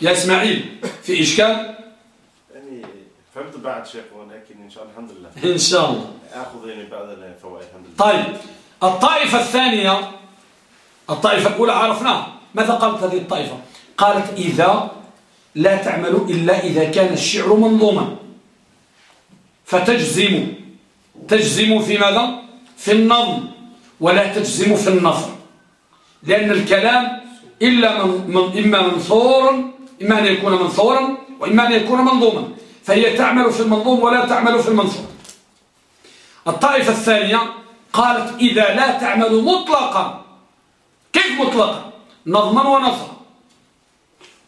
يا إسماعيل في إشكال؟ فهمت بعد شيخ ولكن إن شاء الله الحمد لله. إن شاء الله. أخذ يعني بعض الفوائد الحمد لله. طيب. الطائفة الثانية الطائفة الأولى عرفناها ماذا قالت هذه الطائفة. قالت إذا لا تعمل إلا إذا كان الشعر منظوما. فتجزم. تجزم في ماذا؟ في النظم. ولا تجزم في النصر لأن الكلام إلا من من إما منصورا إما أن يكون منصورا وإما أن يكون منظوما. فهي تعمل في المنظوم ولا تعمل في المنصور الطائفة الثانية قالت إذا لا تعمل مطلقا كيف مطلقا؟ نظما ونصرا.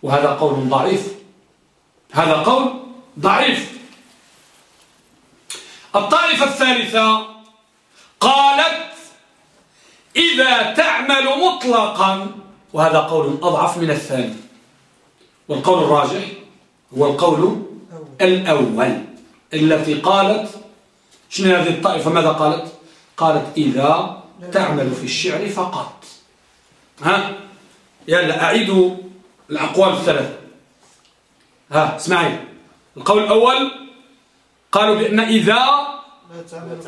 وهذا قول ضعيف. هذا قول ضعيف. الطائفة الثالثة قالت إذا تعمل مطلقا وهذا قول أضعف من الثاني. والقول الراجح هو القول الأول. التي قالت شنو هذه الطائفة؟ ماذا قالت؟ قالت إذا تعمل في الشعر فقط. ها؟ يلا أعيدوا الأقوال الثلاثة ها اسمعي. القول الأول قالوا بأن إذا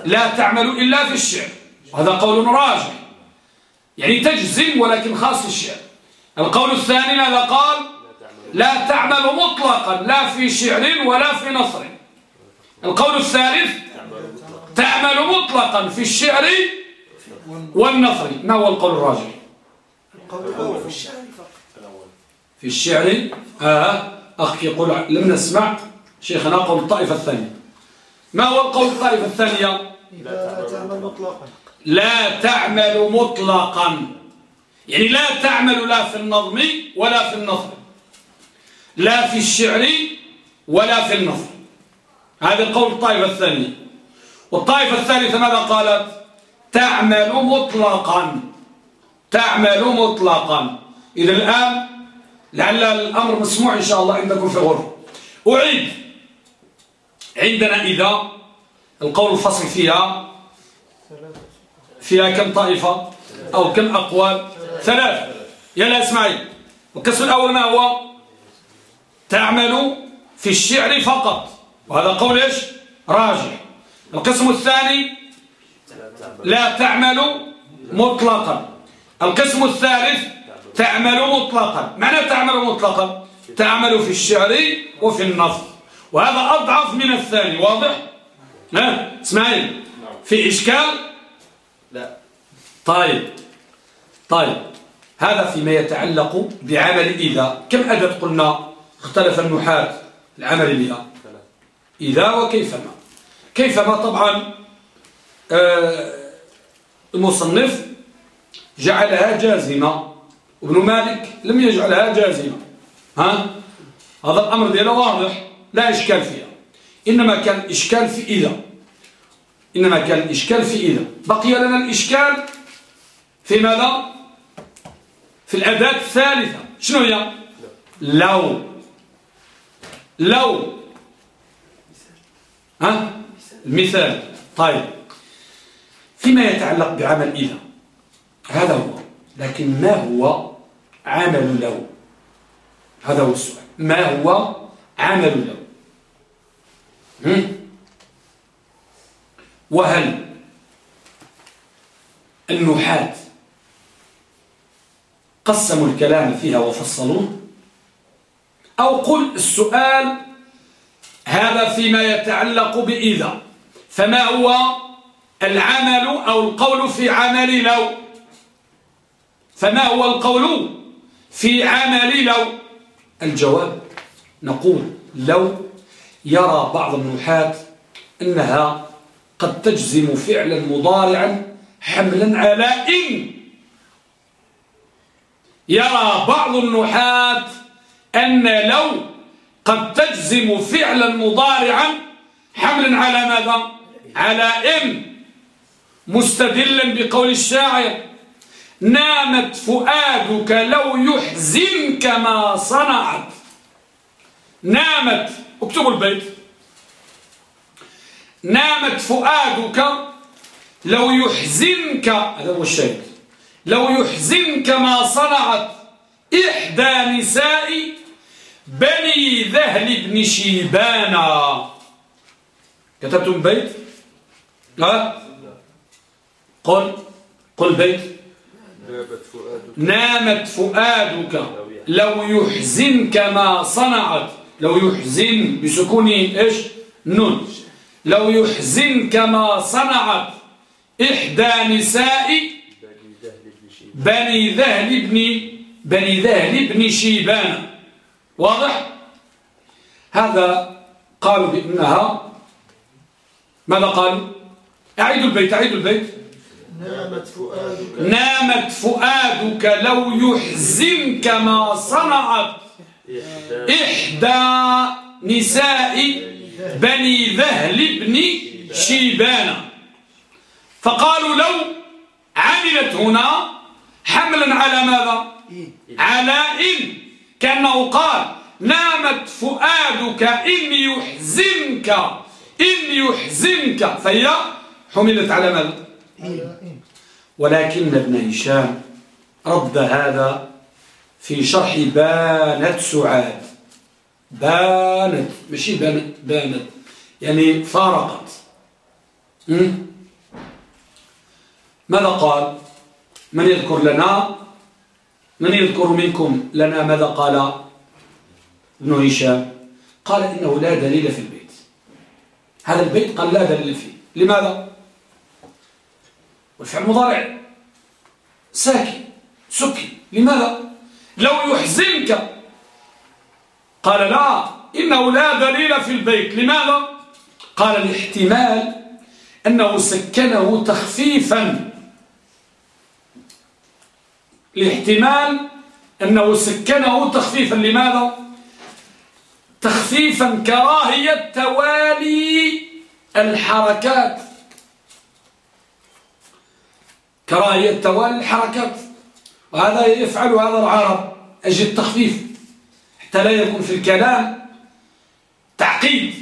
لا تعمل إلا في الشعر. وهذا قول راجح. يعني تجزم ولكن خاص الشعر. القول الثاني ماذا قال؟ لا تعمل مطلقا لا في شعر ولا في نصر. القول الثالث تعمل مطلقا في الشعر والنصر. ما هو القول الراجح؟ القول في الشعر في الشعر آه أخي يقول لم نسمع شيخنا قول الطائفة الثانية. ما هو القول الطائفة الثانية؟ إذا تعمل مطلقا. لا تعمل مطلقا. يعني لا تعمل لا في النظم ولا في النصر. لا في الشعر ولا في النصر هذا قول الطائفة الثانية. والطائفة الثالثة ماذا قالت؟ تعمل مطلقا. تعمل مطلقا. إذا الآن لعل الأمر مسموع إن شاء الله عندكم في الغرفة أعيد. عندنا إذا القول الفصل فيها فيها كم طائفة؟ أو كم أقوال؟ ثلاث يلا اسمعي. القسم الأول ما هو؟ تعمل في الشعر فقط. وهذا قول إيش؟ راجح. القسم الثاني لا تعمل مطلقا. القسم الثالث تعمل مطلقا. معنى تعمل مطلقا؟ تعمل في الشعر وفي النص. وهذا أضعف من الثاني واضح؟ ها اسمعي في إشكال؟ لا. طيب. طيب. هذا فيما يتعلق بعمل إذا. كم أدد قلنا؟ اختلف النحاة العمل بها إذا وكيفما كيفما طبعا آه، المصنف جعلها جازمة. وابن مالك لم يجعلها جازمة. ها؟ هذا الأمر دياله واضح لا إشكال فيها. إنما كان الإشكال في إذا. إنما كان الإشكال في إذا. بقي لنا الإشكال في ماذا؟ في الأداة الثالثة. شنو هي؟ لو. لو. ها؟ المثال. طيب. فيما يتعلق بعمل إذا. هذا هو. لكن ما هو عمل لو؟ هذا هو السؤال. ما هو عمل لو؟ وهل النحاة قسموا الكلام فيها وفصلوه؟ أو قل السؤال هذا فيما يتعلق بإذا. فما هو العمل أو القول في عمل لو؟ فما هو القول في عمل لو؟ الجواب نقول لو يرى بعض النحاة أنها قد تجزم فعلا مضارعا حملا على إن. يرى بعض النحاة أن لو قد تجزم فعلا مضارعا حملا على ماذا؟ على إن مستدلا بقول الشاعر نامت فؤادك لو يحزنك ما صنعت. نامت اكتبوا البيت. نامت فؤادك لو يحزنك هذا هو الشيء لو يحزنك ما صنعت. إحدى نساء بني ذهل بن شيبانا كتبتم بيت؟ ها؟ قل قل بيت. نامت فؤادك. لو يحزنك ما صنعت. لو يحزن بسكون إيش؟ نون. لو يحزنك ما صنعت. إحدى نساء بني ذهل بن بني ذهل بن شيبان. واضح؟ هذا قالوا بأنها ماذا قالوا؟ أعيدوا البيت أعيدوا البيت. نامت فؤادك. نامت فؤادك لو يحزنك ما صنعت. إحدى نساء بني ذهل بن شيبان. فقالوا لو عملت هنا حملا على ماذا؟ على إن كأنه قال نامت فؤادك إن يحزنك إن يحزنك. فهي حملت على ماذا ولكن ابن هشام رد هذا في شرح بانت سعاد. بانت ماشي بانت بانت. يعني فارقت. ماذا قال؟ من يذكر لنا؟ من يذكر منكم لنا ماذا قال ابن هشام؟ قال إنه لا دليل في البيت. هذا البيت قال لا دليل فيه. لماذا؟ والفعل المضارع ساكن. سكي لماذا؟ لو يحزنك. قال لا إنه لا دليل في البيت. لماذا؟ قال الاحتمال أنه سكنه تخفيفا. الاحتمال أنه سكنه تخفيفا. لماذا؟ تخفيفا كراهية توالي الحركات. كراهية توالي الحركات. وهذا يفعل هذا العرب. أجل التخفيف. حتى لا يكون في الكلام تعقيد.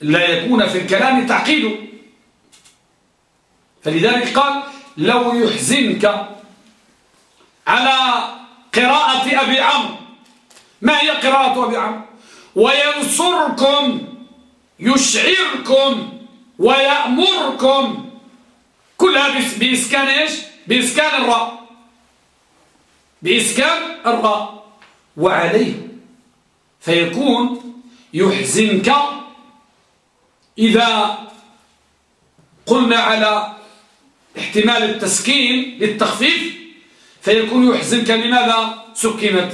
لا يكون في الكلام تعقيد. فلذلك قال لو يحزنك على قراءة أبي عمرو ما هي قراءة أبي عمرو وينصركم يشعركم ويأمركم. كلها بإسكان إيش؟ بإسكان الراء. بإسكان الراء. وعليه. فيكون يحزنك إذا قلنا على احتمال التسكين للتخفيف فيكون يحزنك لماذا؟ سكنت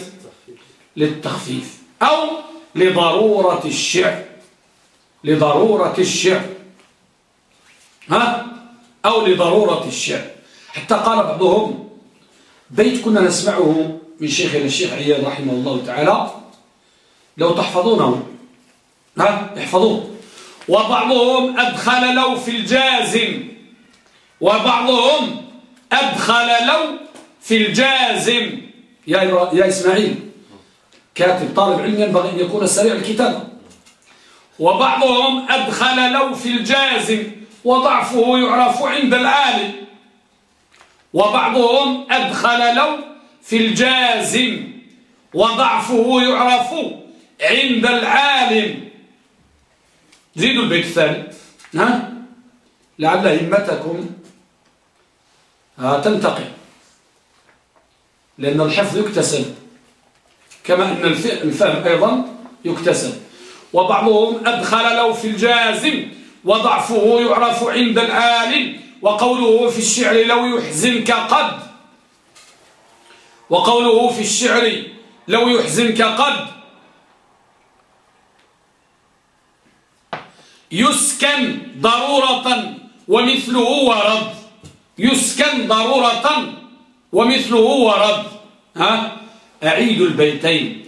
للتخفيف أو لضرورة الشعر. لضرورة الشعر. ها؟ أو لضرورة الشعر. حتى قال بعضهم بيت كنا نسمعه من شيخنا الشيخ عياد رحمه الله تعالى. لو تحفظونه. ها؟ احفظوه. وبعضهم أدخل لو في الجازم. وبعضهم أدخل لو في الجازم. يا, يا إسماعيل. كاتب طالب علم ينبغي أن يكون سريع الكتابة. وبعضهم أدخل لو في الجازم وضعفه يعرف عند العالم وبعضهم أدخل لو في الجازم وضعفه يعرف عند العالم زيدوا البيت الثاني. ها؟ لعل همتكم تنتقل. لأن الحفظ يكتسب. كما أن الفهم أيضا يكتسب. وبعضهم أدخل لو في الجازم وضعفه يعرف عند العالم وقوله في الشعر لو يحزنك قد. وقوله في الشعر لو يحزنك قد. يسكن ضرورة ومثله ورد. يسكن ضرورة ومثله ورد ها؟ أعيد البيتين.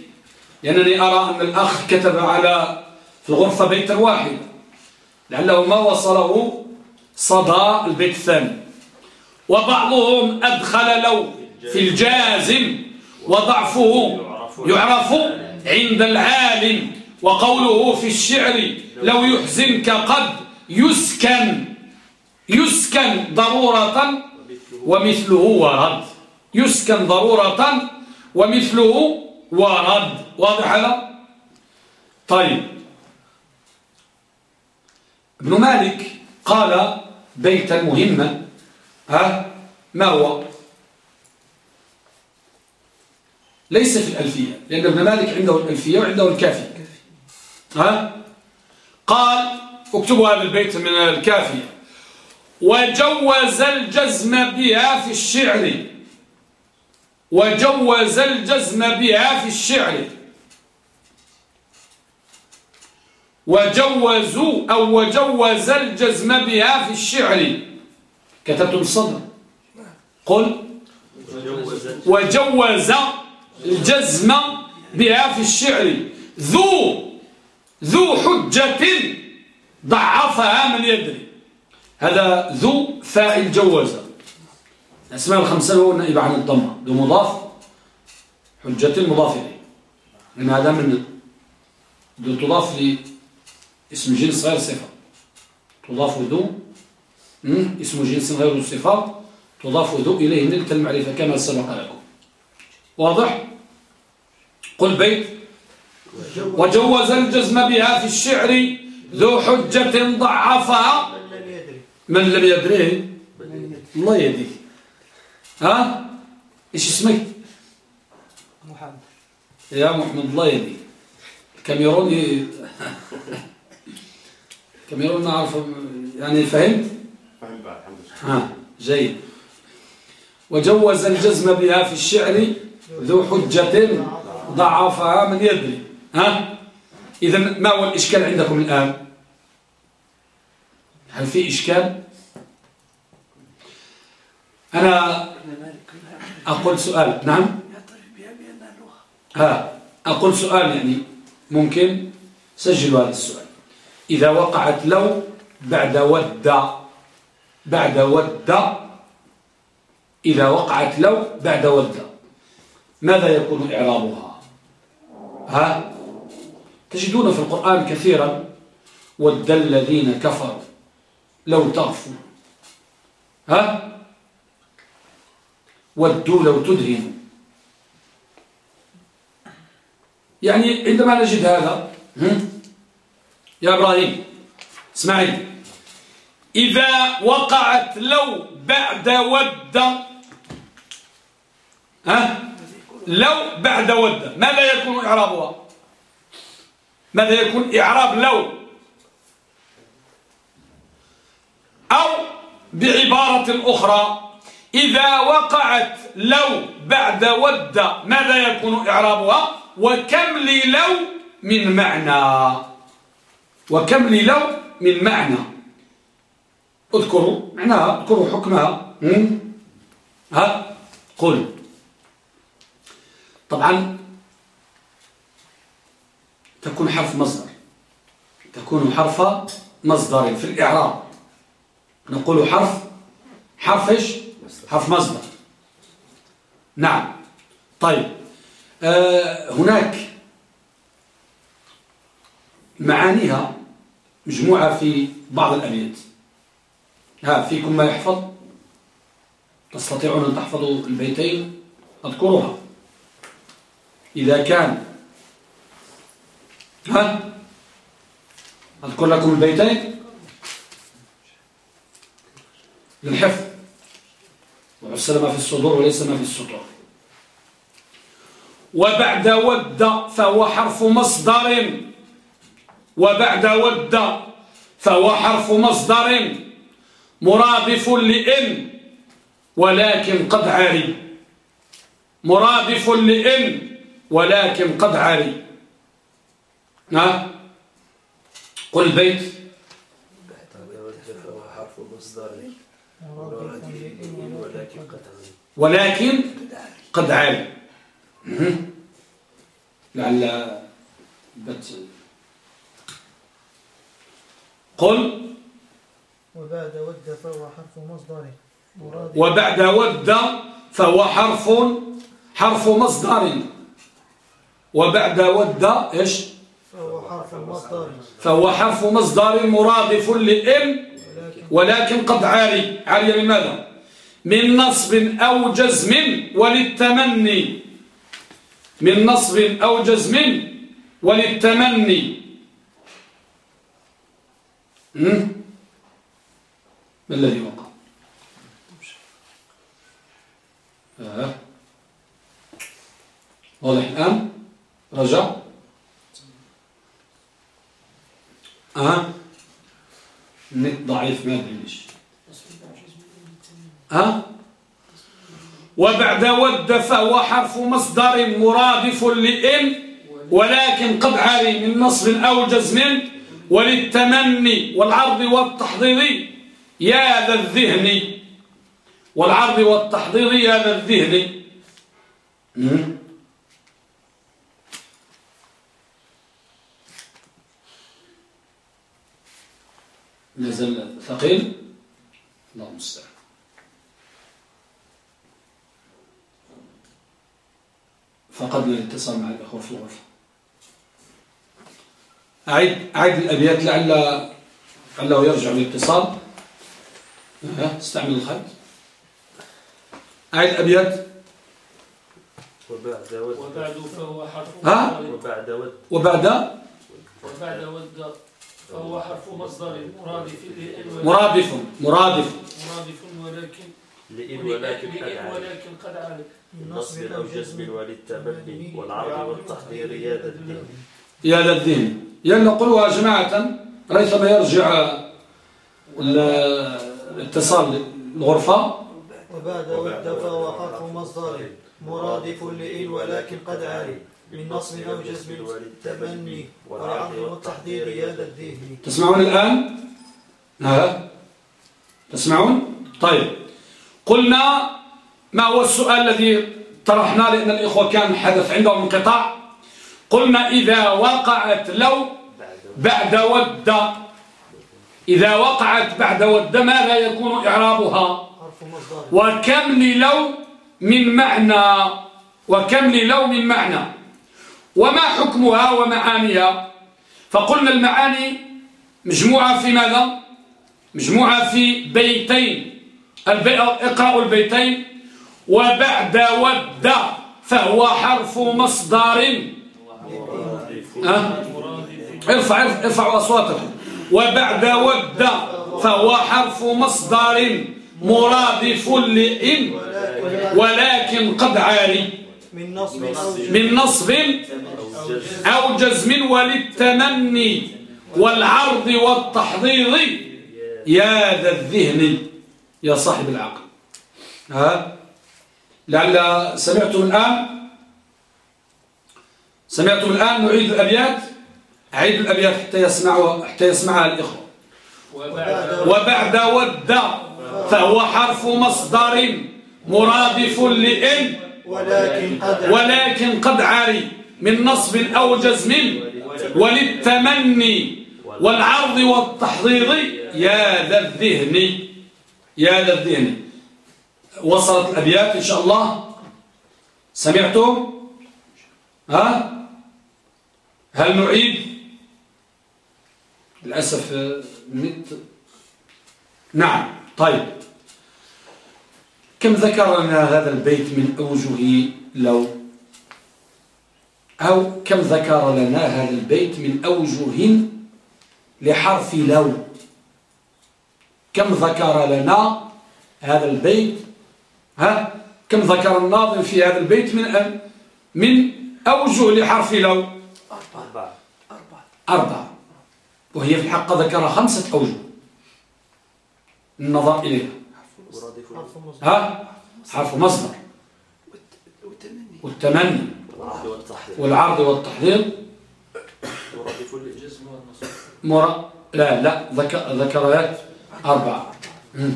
لأنني أرى أن الأخ كتب على في الغرفة بيتا واحد. لعله ما وصله صدى البيت الثاني. وبعضهم أدخل لو في الجازم وضعفه يعرف عند العالم. وقوله في الشعر لو يحزنك قد يسكن يسكن ضرورة. ومثله ورد يسكن ضرورة ومثله ورد. واضح هذا؟ طيب. ابن مالك قال بيتا مهما ها؟ ما هو؟ ليس في الألفية لأن ابن مالك عنده الألفية وعنده الكافية ها؟ قال اكتبوا هذا البيت من الكافية وجوز الجزم بها في الشعر. وجوز الجزم بها في الشعر. وجوزوا أو وجوز الجزم بها في الشعر. كتبت الصدر. قل. وجوز الجزم بها في الشعر. ذو ذو حجة ضعفها من يدري. هذا ذو فاعل جوز الأسماء الخمسة هو النائب عن الضمة. ذو مضاف حجة مضاف إليه. لأن هذا من تضاف لاسم جنس غير صفة. تضاف ذو اسم جنس غير الصفة تضاف ذو إليه نلت المعرفة كما سبق لكم. واضح؟ قل بيت. وجوز الجزم بها في الشعر ذو حجة ضعفها. من لم يدريه؟ الله يديه ها؟ إيش اسمك؟ محمد. يا محمد الله يديك الكاميروني كاميرون نعرف يعني فهمت؟ فهمت بعد الحمد لله. ها جيد. وجوز الجزم بها في الشعر ذو حجة ضعفها من يدري. ها؟ إذا ما هو الإشكال عندكم الآن؟ هل في إشكال؟ أنا أقول سؤال. نعم؟ ها أقول سؤال يعني ممكن سجلوا هذا السؤال. إذا وقعت لو بعد ود بعد ود إذا وقعت لو بعد ود ماذا يكون إعرابها؟ ها؟ تجدون في القرآن كثيرا ود الذين كفروا لو تغفوا ها؟ ودوا لو تدهنوا يعني عندما نجد هذا يا إبراهيم اسمعي إذا وقعت لو بعد ود ها؟ لو بعد ود ماذا يكون إعرابها؟ ماذا يكون إعراب لو؟ أو بعبارة أخرى إذا وقعت لو بعد ود ماذا يكون إعرابها؟ وكم للو من معنى. وكم للو من معنى. اذكروا معناها اذكروا حكمها. ها؟ قل. طبعا تكون حرف مصدر. تكون حرف مصدر في الإعراب. نقول حرف حرف إيش؟ حرف مصدر. نعم. طيب. آه هناك معانيها مجموعة في بعض الأبيات ها فيكم ما يحفظ؟ تستطيعون أن تحفظوا البيتين؟ أذكرها. إذا كان ها؟ أذكر لكم البيتين. للحفظ. وعسل ما في الصدور وليس ما في السطور وبعد ود فهو حرف مصدر. وبعد ود فهو حرف مصدر. مرادف لإن ولكن قد عاري. مرادف لإن ولكن قد عاري. ها؟ قل البيت. ولكن قد عالي لعل بت قل وبعد ود فهو حرف مصدر. وبعد ود فهو حرف حرف مصدر. وبعد ود إيش؟ فهو حرف مصدر. فهو حرف مصدر مرادف لإن ولكن قد عاري عاري من ماذا؟ من نصب أو جزم وللتمني. من نصب أو جزم وللتمني. ما الذي وقع؟ آه. واضح. الآن؟ رجع. ها النت ضعيف ما أدري ليش. ها؟ وبعد ود فهو حرف مصدر مرادف لإن ولكن قد عاري من نصب أو جزم. وللتمني والعرض والتحضير يا ذا الذهن. والعرض والتحضير يا ذا الذهن. نزل ثقيل. الله المستعان. فقدنا الاتصال مع الأخوة في الغرفة. أعيد أعيد الأبيات لعل لعله يرجع الاتصال استعمل الخيط. أعيد الأبيات. وبعد ود. وبعد فهو حرف ها؟ وبعد ود. وبعد؟ وبعد ود. فهو حرف مصدر مرادف مرادف مرادف. مرادف ولكن لئن ولكن قد لإن عاد ولكن قد عاد من نصب أو جزم وللتمني والعرض والتحضير يا ذا الدين. يا ذا الذهن يلا نقولها جماعة ريثما يرجع الاتصال الغرفة وبعد ود فهو حرف مصدر مرادف لإن ولكن قد عاري من نصب والعرض والتحضير يا ذا الذهن تسمعون الآن؟ ها؟ تسمعون؟ طيب. قلنا ما هو السؤال الذي طرحناه لأن الإخوة كان حدث عندهم انقطاع. قلنا إذا وقعت لو بعد ود. إذا وقعت بعد ود ماذا يكون إعرابها؟ حرف مصدر. وكم للو من معنى؟ وكم للو من معنى؟ وما حكمها ومعانيها فقلنا المعاني مجموعة في ماذا؟ مجموعة في بيتين. اقرأوا البيتين. وبعد ود فهو حرف مصدر. أه؟ ارفع ارفعوا أصواتكم وبعد ود فهو حرف مصدر. مرادف لإن ولكن قد عاري من نصب. أو جزم من نصب. أو جزم وللتمني والعرض والتحضيض. يا ذا الذهن يا صاحب العقل. ها؟ لعل سمعتم الآن. سمعتم الآن نعيد الأبيات. أعيد الأبيات حتى يسمعوا حتى يسمعها الإخوة. وبعد وبعد ود فهو حرف مصدر مرادف لإن. ولكن قد ولكن قد عاري من نصب أو جزم وللتمني والعرض والتحضيض. يا ذا الذهن يا ذا الذهن. وصلت الأبيات إن شاء الله. سمعتم؟ ها؟ هل نعيد؟ للأسف آه، النت نعم طيب. كم ذكر لنا هذا البيت من أوجه لو؟ أو كم ذكر لنا هذا البيت من أوجه لحرف لو؟ كم ذكر لنا هذا البيت؟ ها؟ كم ذكر الناظم في هذا البيت من من أوجه لحرف لو؟ أربعة. أربعة. وهي في الحق ذكر خمسة أوجه. النظر إليها. ها؟ حرف مصدر. والتمني. والتمني. والعرض والتحضير والعرض والتحضير مرادف للجزم الجزم والنصب. مر... لا لا ذكر ذكريات أربعة. مم.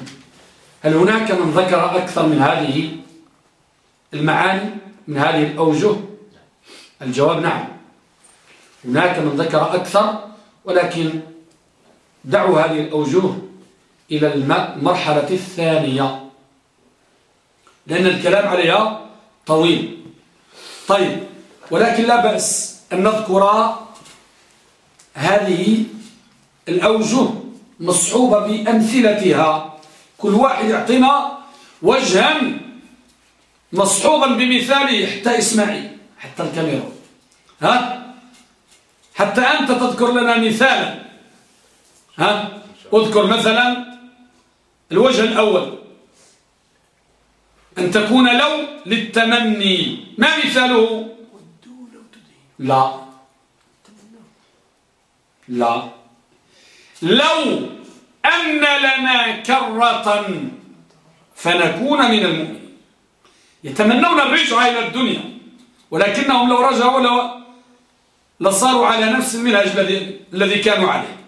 هل هناك من ذكر أكثر من هذه المعاني من هذه الأوجه؟ الجواب نعم. هناك من ذكر أكثر ولكن دعوا هذه الأوجه إلى الم- المرحلة الثانية. لأن الكلام عليها طويل. طيب ولكن لا بأس أن نذكر هذه الأوجه مصحوبة بأمثلتها. كل واحد يعطينا وجها مصحوبا بمثاله حتى إسماعيل حتى الكاميرا. ها؟ حتى أنت تذكر لنا مثالا. ها؟ اذكر مثلا الوجه الأول. أن تكون لو للتمني. ما مثاله؟ لا. لا. لو أن لنا كرة فنكون من المؤمنين. يتمنون الرجعة إلى الدنيا ولكنهم لو رجعوا لصاروا على نفس المنهج الذي كانوا عليه.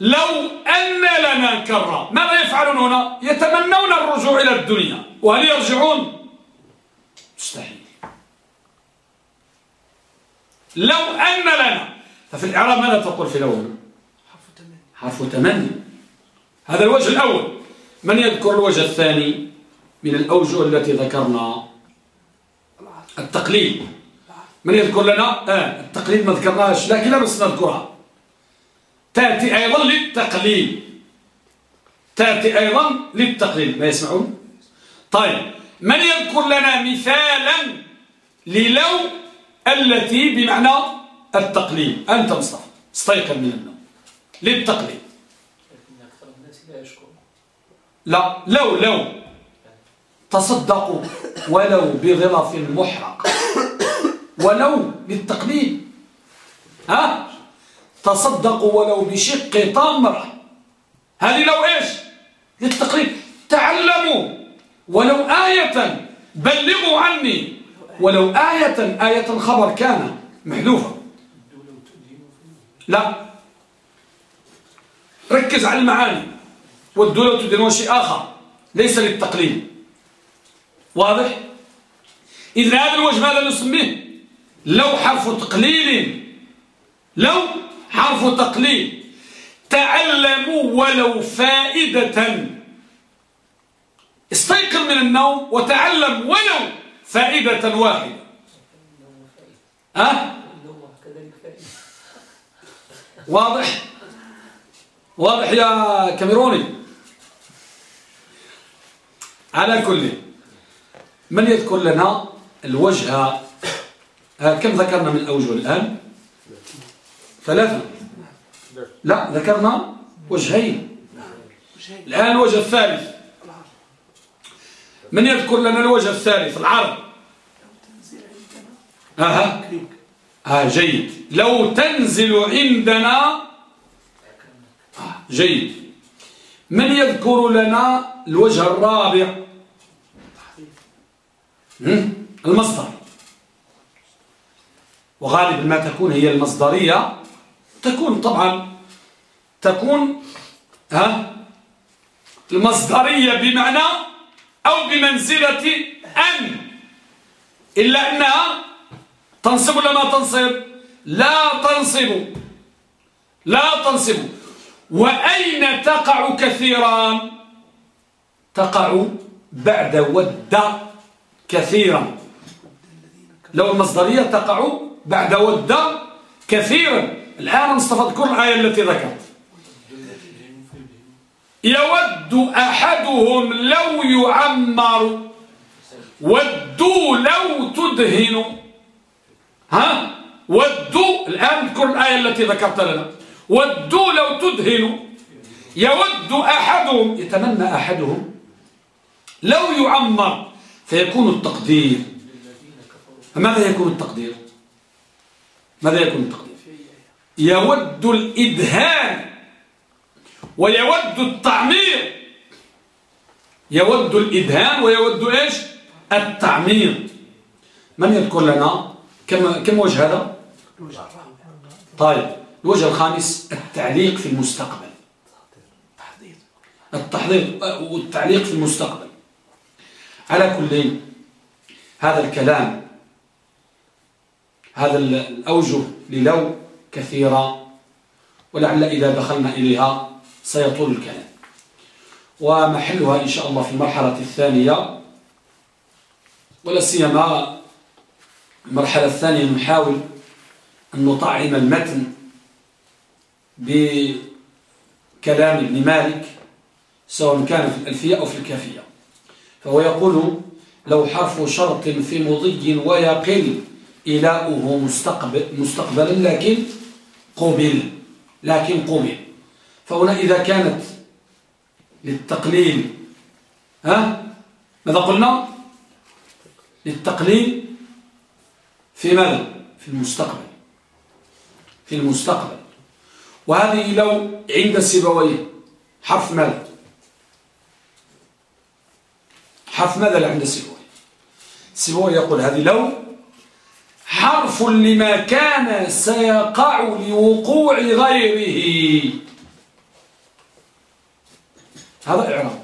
لو أن لنا كرة ماذا يفعلون هنا؟ يتمنون الرجوع إلى الدنيا. وهل يرجعون؟ مستحيل. لو أن لنا. ففي الإعراب ماذا تقول في الأول؟ حرف تمني هذا الوجه الأول. من يذكر الوجه الثاني من الأوجه التي ذكرنا؟ التقليد. من يذكر لنا؟ آه التقليد ما ذكرناش لكن لا بس نذكرها تأتي أيضا للتقليد تأتي أيضا للتقليد ما يسمعون؟ طيب من يذكر لنا مثالا للو التي بمعنى التقليد أنت مصطفى استيقظ من النوم. الناس لا لو لو. تصدقوا ولو بغلف محرق. ولو للتقليد ها؟ تصدقوا ولو بشق تمرة هذه لو إيش؟ للتقليد تعلموا. ولو آية بلغوا عني. ولو آية آية خبر كان محذوفة. لا. ركز على المعاني. والدولة تدين شيء آخر. ليس للتقليد واضح؟ إذن هذا الوجه ماذا نسميه؟ لو حرف تقليل. لو حرف تقليل. تعلموا ولو فائدة. استيقظ من النوم وتعلم ولو فائدة واحدة. ها؟ واضح؟ واضح يا كاميروني؟ على كل. من يذكر لنا الوجه؟ آه، كم ذكرنا من الأوجه الآن؟ ثلاثة. لا ذكرنا وجهين. الآن الوجه الثالث. من يذكر لنا الوجه الثالث؟ العرض آه. آه جيد. لو تنزل عندنا. آه جيد. من يذكر لنا الوجه الرابع؟ المصدر. وغالبا ما تكون هي المصدرية. تكون طبعا تكون ها المصدرية بمعنى أو بمنزلة أن. إلا أنها تنصب ولا ما تنصب؟ لا تنصب. لا تنصب. وأين تقع كثيرا؟ تقع بعد ود كثيرا. لو المصدرية تقع بعد ود كثيرا. الآن نستفاد كل الآية التي ذكرت. يود أحدهم لو يعمر ودوا لو تدهن. ها؟ ودوا الآن نذكر الآية التي ذكرت لنا. ودوا لو تدهن. يود أحدهم يتمنى أحدهم لو يعمر فيكون التقدير. ماذا يكون التقدير؟ ماذا يكون التقدير؟ يود الإدهان ويود التعمير. يود الإدهان ويود إيش؟ التعمير. من يذكر لنا؟ كم, كم وجه هذا؟ طيب الوجه الخامس التعليق في المستقبل. التحضير والتعليق في المستقبل. على كل هذا الكلام هذا الأوجه للو كثيرة ولعل إذا دخلنا إليها سيطول الكلام. ومحلها إن شاء الله في المرحلة الثانية ولا سيما المرحلة الثانية نحاول أن نطعم المتن بكلام ابن مالك سواء كان في الألفية أو في الكافية. فهو يقول لو حرف شرط في مضي ويقل إلاؤه مستقبل مستقبلا لكن قبل لكن قبل فهنا إذا كانت للتقليل ها؟ ماذا قلنا؟ للتقليل في ماذا؟ في المستقبل. في المستقبل. وهذه لو عند سيبويه. حرف ماذا؟ حرف ماذا عند سيبويه؟ سيبويه يقول هذه لو حرف لما كان سيقع لوقوع غيره. هذا إعراب.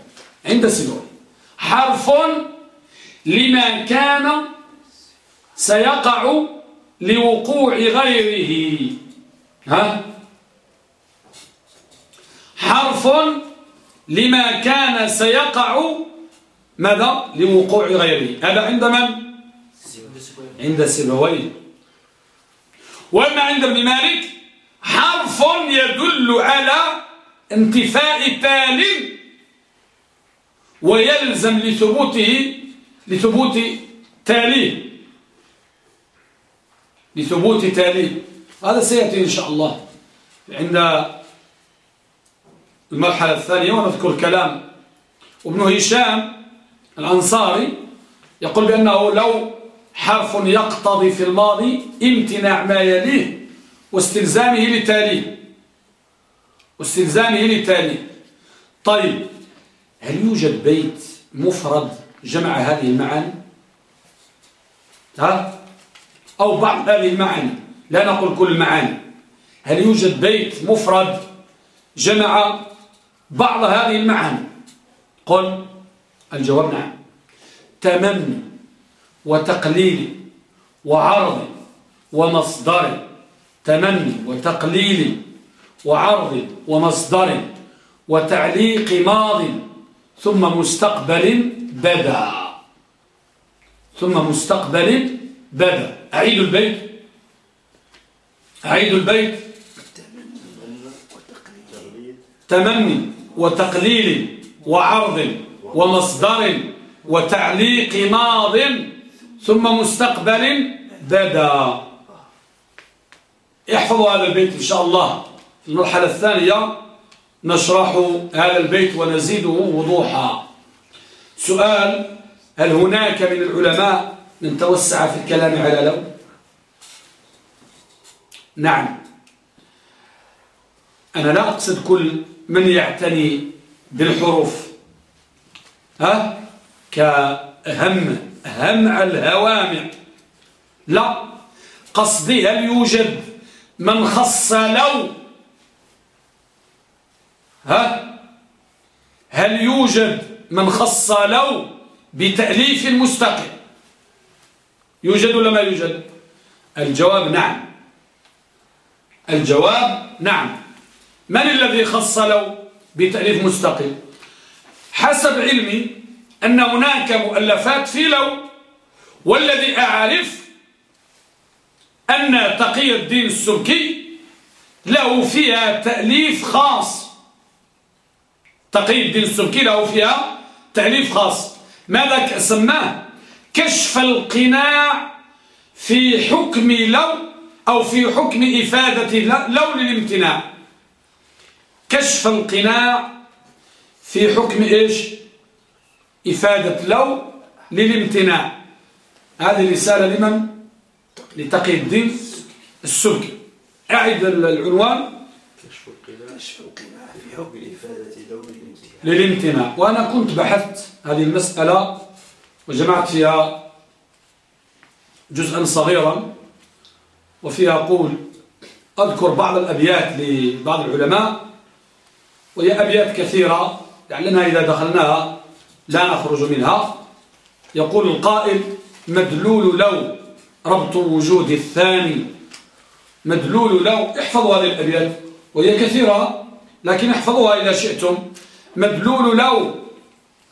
عند سيبويه حرف لما كان سيقع لوقوع غيره. ها؟ حرف لما كان سيقع ماذا؟ لوقوع غيره. هذا عند من؟ عند سيبويه وما عند ابن مالك حرف يدل على انتفاء تال ويلزم لثبوته لثبوت تاليه لثبوت تاليه هذا سيأتي إن شاء الله عند المرحلة الثانية ونذكر كلام. وابن هشام الأنصاري يقول بأنه لو حرف يقتضي في الماضي امتناع ما يليه واستلزامه لتاليه. واستلزامه لتاليه. طيب هل يوجد بيت مفرد جمع هذه المعاني؟ ها؟ أو بعض هذه المعاني لا نقول كل المعاني. هل يوجد بيت مفرد جمع بعض هذه المعاني؟ قل الجواب نعم. تمني وتقليل وعرض ومصدر تمني وتقليل وعرض ومصدر وتعليق ماض ثم مستقبل بدا. ثم مستقبل بدا. أعيد البيت. أعيد البيت. تمني وتقليل وعرض ومصدر وتعليق ماض ثم مستقبل بدا. احفظوا هذا البيت إن شاء الله. في المرحلة الثانية نشرح هذا البيت ونزيده وضوحا. سؤال هل هناك من العلماء من توسع في الكلام على لو؟ نعم. أنا لا أقصد كل من يعتني بالحروف. ها؟ كهم هم الهوامع لا. قصدي هل يوجد من خص لو؟ ها؟ هل يوجد من خص لو بتأليف مستقل؟ يوجد ولا ما يوجد؟ الجواب نعم. الجواب نعم. من الذي خص لو بتأليف مستقل؟ حسب علمي أن هناك مؤلفات في لو والذي أعرف أن تقي الدين السبكي له فيها تأليف خاص. تقي الدين السبكي له فيها تأليف خاص. ماذا سماه؟ كشف القناع في حكم لو أو في حكم إفادة لو للامتناع. كشف القناع في حكم إيش؟ إفادة لو للامتناع. هذه رسالة لمن؟ لتقي الدين السبكي أعد العنوان. كشف القناع. في حكم لون الامتناع للامتناع. وأنا كنت بحثت هذه المسألة وجمعت فيها جزءا صغيرا وفيها أقول أذكر بعض الأبيات لبعض العلماء وهي أبيات كثيرة لعلنا إذا دخلناها لا نخرج منها. يقول القائل مدلول لو ربط وجود الثاني. مدلول لو احفظوا هذه الأبيات وهي كثيرة لكن احفظوها إذا شئتم. مدلول لو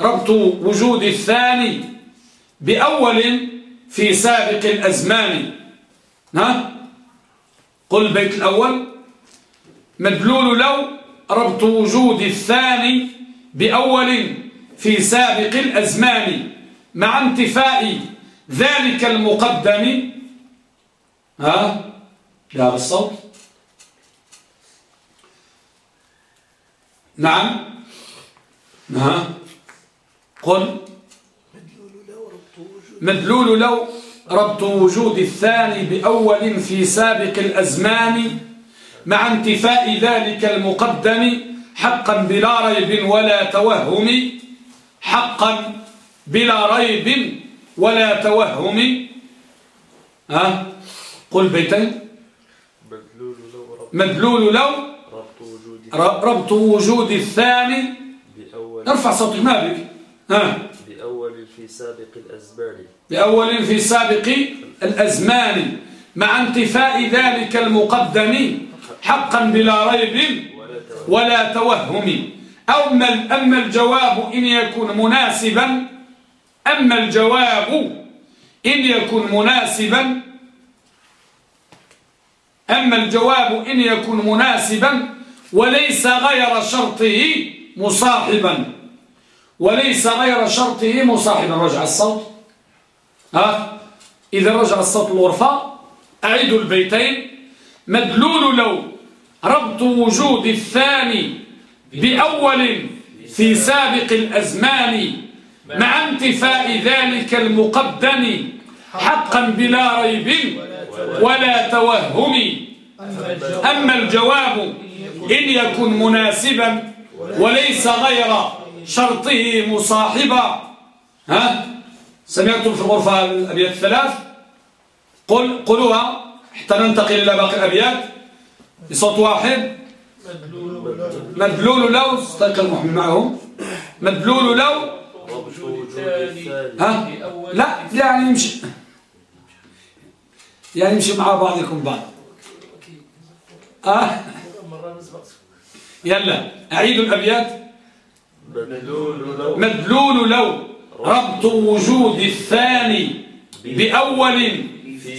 ربط وجود الثاني بأول في سابق الأزمان. ها؟ قل البيت الأول. مدلول لو ربط وجود الثاني بأول في سابق الأزمان مع انتفاء ذلك المقدم. ها؟ لا بالصوت نعم. ها؟ قل. مدلول لو ربط وجود الثاني بأول في سابق الأزمان مع انتفاء ذلك المقدم حقا بلا ريب ولا توهم. حقا بلا ريب ولا توهم. ها؟ قل بيتين. مدلول لو ربط وجود الثاني. ارفع صوتك ما بك. ها؟ بأول في سابق الأزمان. بأول في سابق الأزمان. مع انتفاء ذلك المقدم حقا بلا ريب ولا توهم. أما أما الجواب إن يكون مناسبا أما الجواب إن يكن مناسبا أما الجواب إن يكن مناسبا وليس غير شرطه مصاحبا. وليس غير شرطه مصاحبا. رجع الصوت. ها؟ إذا رجع الصوت الغرفة أعيدوا البيتين. مدلول لو ربط وجود الثاني بأول في سابق الأزمان مع انتفاء ذلك المقدم حقا بلا ريب ولا توهم. أما الجواب إن يكن مناسبا وليس غير شرطه مصاحبا. ها؟ سمعتم في الغرفة الأبيات الثلاث؟ قل قلوها حتى ننتقل إلى باقي الأبيات. بصوت واحد. مدلول لو استيقظ محمد معهم. مدلول لو ها؟ لا يعني يمشي. يعني يمشي مع بعضكم بعض. آه يلا أعيد الأبيات. مدلول لو ربط وجود الثاني بأول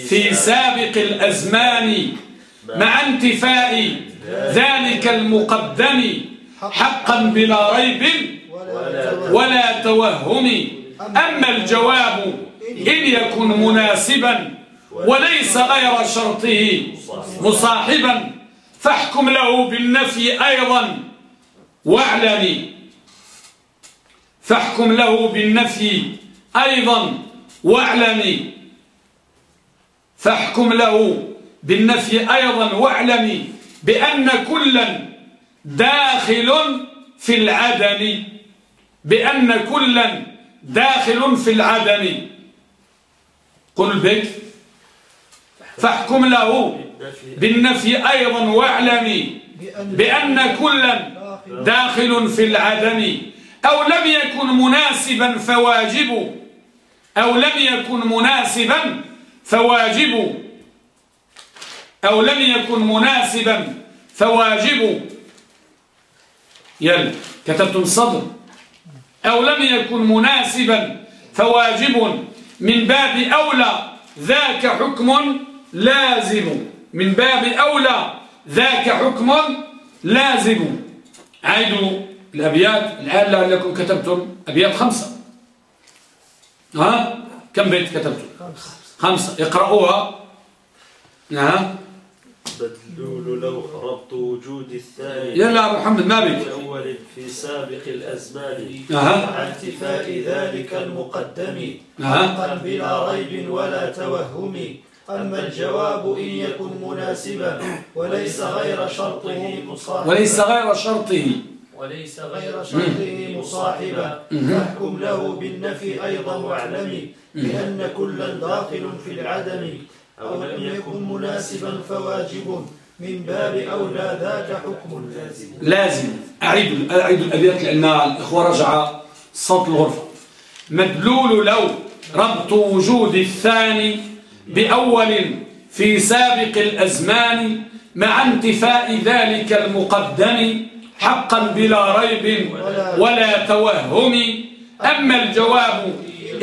في سابق الأزمان مع انتفاء ذلك المقدم حقا بلا ريب ولا توهم. أما الجواب إن يكن مناسبا وليس غير شرطه مصاحبا فاحكم له بالنفي أيضا. واعلم فاحكم له بالنفي أيضا. واعلم فاحكم له بالنفي أيضا. واعلم بأن كلا داخل في العدم بأن كلا داخل في العدم. قل بك. فاحكم له. بالنفي أيضا واعلمي بأن كلا داخل في العدم. أو لم يكن مناسبا فواجب. أو لم يكن مناسبا فواجب. أو لم يكن مناسبا فواجب. يلا كتبتم الصدر. أو لم يكن مناسبا فواجب. من باب أولى ذاك حكم لازم. من باب أولى ذاك حكم لازم. عيدوا الأبيات الآن لعلكم كتبتم أبيات خمسة. ها؟ كم بيت كتبتم؟ خمسة. اقرأوها. نعم بدلول لو ربط وجود الثاني يلا محمد ما بك أول في سابق الأزمان. مع انتفاء ذلك المقدم. حقا بلا ريب ولا توهم. أما الجواب إن يكن مناسبا وليس غير شرطه مصاحبا. وليس غير شرطه. وليس غير شرطه مصاحبا. فاحكم له بالنفي أيضا واعلمي بأن كلا داخل في العدم. أو لم يكن مناسبا فواجب من باب أولى ذاك حكم لازم. لازم. أعيد أعيد الأبيات لأن الإخوة رجع صوت الغرفة. مدلول لو ربط وجود الثاني بأول في سابق الأزمان مع انتفاء ذلك المقدم حقا بلا ريب ولا توهم. أما الجواب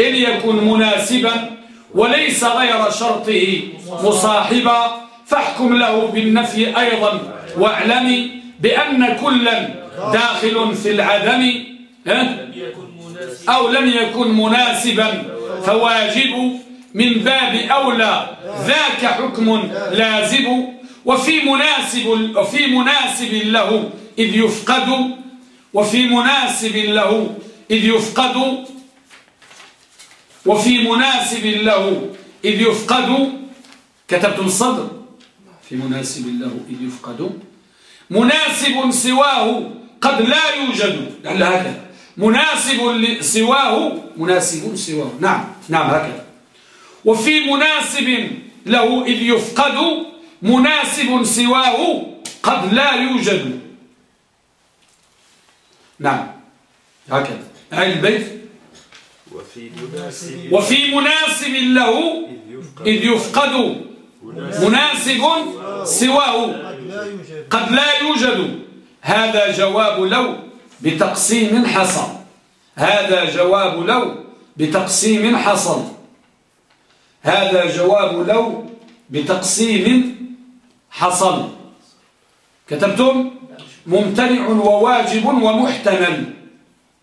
إن يكن مناسبا وليس غير شرطه مصاحبا فاحكم له بالنفي أيضا واعلم بأن كلا داخل في العدم؟ أو لم يكن مناسبا فواجب من باب أولى ذاك حكم لازم وفي مناسب وفي مناسب له إذ يفقد وفي مناسب له إذ يفقد وفي مناسب له إذ يفقد كتبت الصدر. في مناسب له إذ يفقد. مناسب سواه قد لا يوجد. لعل هكذا. مناسب سواه مناسب سواه. نعم نعم هكذا. وفي مناسب له إذ يفقد مناسب سواه قد لا يوجد. نعم هكذا. هاي البيت وفي مناسب وفي مناسب له إذ يفقد إذ يفقد مناسب سواه. قد لا يوجد. قد لا يوجد. هذا جواب لو بتقسيم حصل هذا جواب لو بتقسيم حصل هذا جواب لو بتقسيم حصل كتبتم؟ ممتنع وواجب ومحتمل.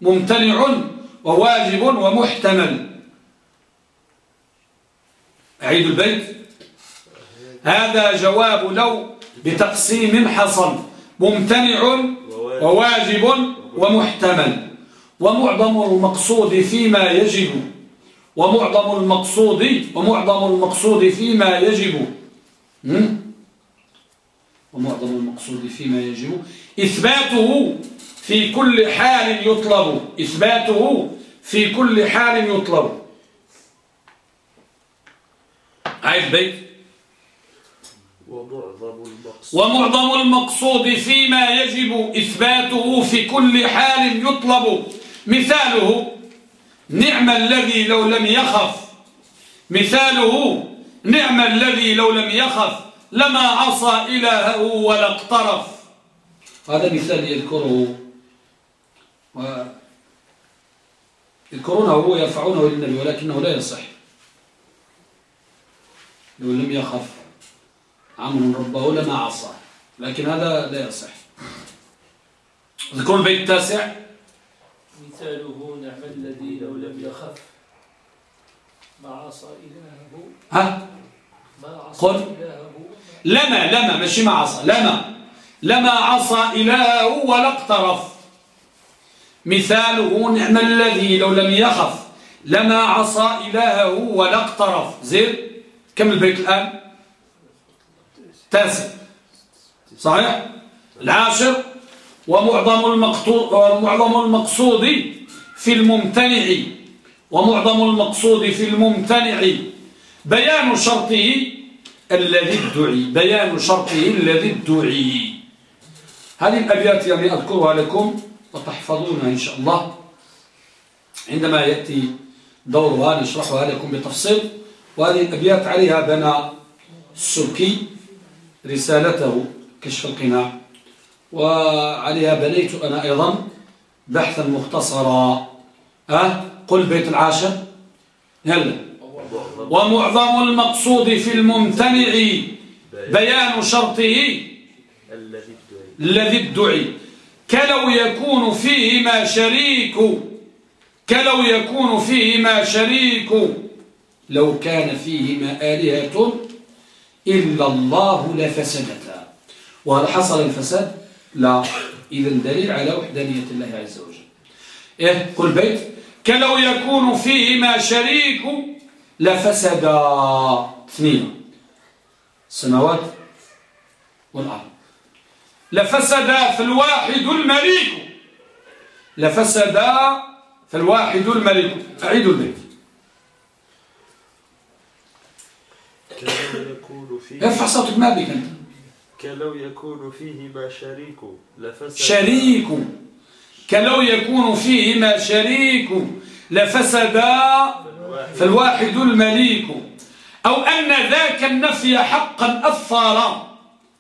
ممتنع وواجب ومحتمل. أعيد البيت. هذا جواب لو بتقسيم حصل. ممتنع وواجب ومحتمل. ومعظم المقصود فيما يجب. ومعظم المقصود ومعظم المقصود فيما يجب؟ ومعظم المقصود فيما يجب. إثباته في كل حال يطلب إثباته في كل حال يطلب. عيد بيت. ومعظم المقصود. ومعظم المقصود فيما يجب إثباته في كل حال يطلب. مثاله نعم الذي لو لم يخف. مثاله نعم الذي لو لم يخف. لما عصى إلهه ولا اقترف. هذا مثال يذكره و يذكرونه هو يرفعونه للنبي ولكنه لا يصح. لو لم يخف عمر ربه لما عصى لكن هذا لا يصح. ذكر البيت التاسع مثاله نعم الذي لو لم يخف ما عصى إلهه. ها؟ ما عصى قل. إلهه. لما لما ماشي ما عصى لما. لما عصى إلهه ولا اقترف مثاله نعم الذي لو لم يخف لما عصى إلهه ولا اقترف. زين؟ كم البيت الآن؟ تاسع. صحيح؟ العاشر. ومعظم المقصود ومعظم المقصود في الممتنع. ومعظم المقصود في الممتنع. بيان شرطه الذي ادعي. بيان شرطه الذي ادعي. هذه الأبيات يعني أذكرها لكم. وتحفظونها إن شاء الله. عندما يأتي دورها نشرحها لكم بتفصيل وهذه الأبيات عليها بنى السلكي رسالته كشف القناع وعليها بنيت أنا أيضا بحثا مختصرا. أه؟ قل بيت العاشر. يلا. ومعظم المقصود في الممتنع بيان شرطه. الذي ادعي. كلو يكون فيهما شريك. كلو يكون فيهما شريك. لو كان فيهما آلهة إلا الله لفسدتا. وهل حصل الفساد؟ لا. إذا دليل على وحدانية الله عز وجل. إيه قل بيت. كلو يكون فيهما شريك لفسدا. اثنين. السماوات والأرض. لفسدا فالواحد المليك لفسدا فالواحد المليك أعيد البيت. ارفع صوتك ما بك أنت. كلو يكون فيهما شريك. لفسد شريك. كلو يكون فيهما شريك. لفسدا فالواحد المليك أو أن ذاك النفي حقا أثر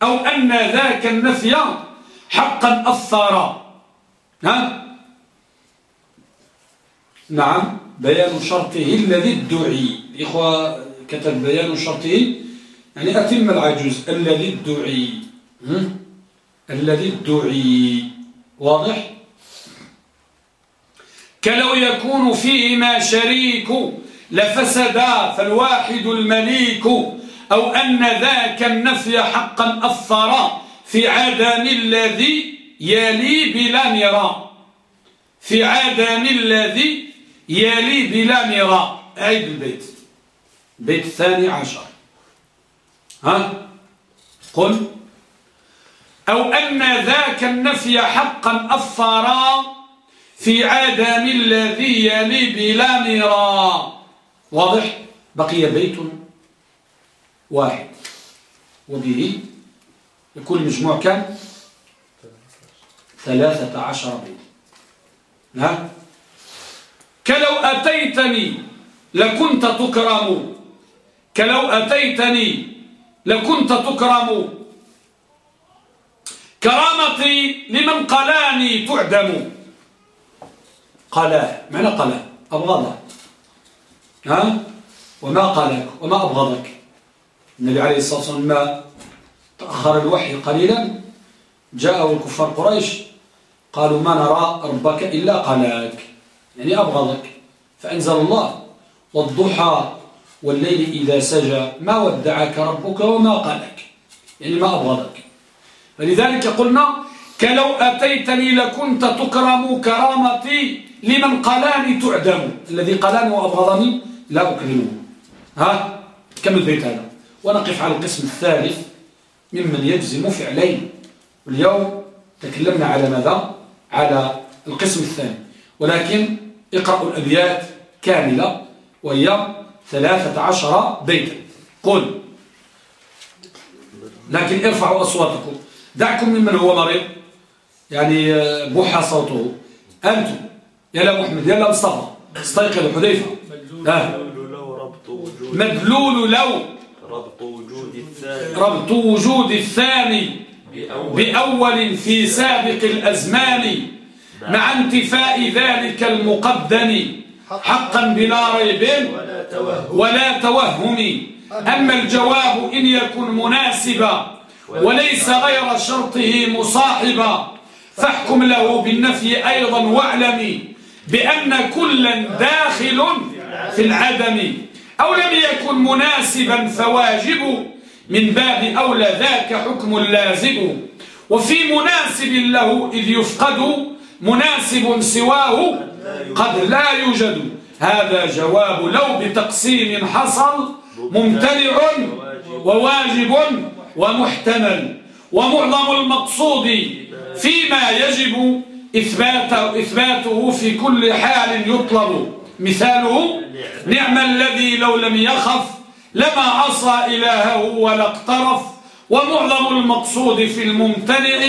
أو أن ذاك النفي حقا أثر. ها؟ نعم بيان شرطه الذي ادعي. الإخوة كتب بيان شرطه. يعني أتم العجوز. الذي ادعي. الذي ادعي. واضح؟ كلو يكون فيهما شريك لفسدا فالواحد المليك. أو أن ذاك النفي حقا أثر في عدم الذي يلي بلا مرى في عدم الذي يلي بلا مرى عيد البيت. بيت الثاني عشر. ها؟ قل. أو أن ذاك النفي حقا أثر في عدم الذي يلي بلا مرى واضح؟ بقي بيت واحد. وبه يكون المجموع كم؟ ثلاثة عشر بيت ها؟ كلو أتيتني لكنت تكرم. كلو أتيتني لكنت تكرم. كرامتي لمن قلاني تعدم. قلاه معنى قلاه أبغضه ها؟ وما قالك وما أبغضك. النبي عليه الصلاة والسلام ما تأخر الوحي قليلا. جاءه الكفار قريش قالوا ما نرى ربك إلا قلاك يعني أبغضك. فأنزل الله والضحى والليل إذا سجى ما ودعك ربك وما قالك يعني ما أبغضك. فلذلك قلنا كلو أتيتني لكنت تكرم كرامتي لمن قلاني تعدم. الذي قلاني وأبغضني لا أكرمه. ها؟ كم البيت هذا؟ ونقف على القسم الثالث ممن يجزم فعلين. واليوم تكلمنا على ماذا؟ على القسم الثاني. ولكن اقرأوا الأبيات كاملة وهي ثلاثة عشر بيتا. قل. لكن ارفعوا أصواتكم. دعكم ممن هو مريض. يعني آه، بوحى صوته. أنتم. يا محمد يا مصطفى. استيقظوا حذيفة. مدلول لو ربط وجود. الثاني. ربط وجود الثاني بأول في سابق الأزمان مع انتفاء ذلك المقدم حقا بلا ريب ولا توهم. أما الجواب إن يكن مناسبا وليس غير شرطه مصاحبا فاحكم له بالنفي أيضا واعلم بأن كلا داخل في العدم. أو لم يكن مناسبا فواجب من باب أولى ذاك حكم لازم. وفي مناسب له إذ يفقد مناسب سواه قد لا يوجد. هذا جواب لو بتقسيم حصل ممتنع وواجب ومحتمل. ومعظم المقصود فيما يجب إثباته, في كل حال يطلب. مثاله نعم الذي لو لم يخف لما عصى إلهه ولا اقترف. ومعظم المقصود في الممتنع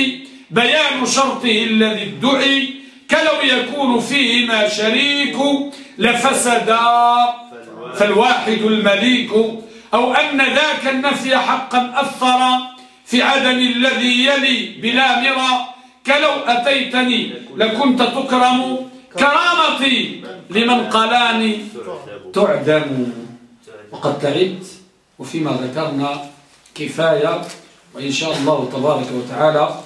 بيان شرطه الذي ادعي كلو يكون فيهما شريك لفسدا فالواحد المليك. أو أن ذاك النفي حقا أثر في عدم الذي يلي بلا مرى. كلو أتيتني لكنت تكرم كرامتي لمن قلاني تعدم. وقد تعبت وفيما ذكرنا كفاية. وإن شاء الله تبارك وتعالى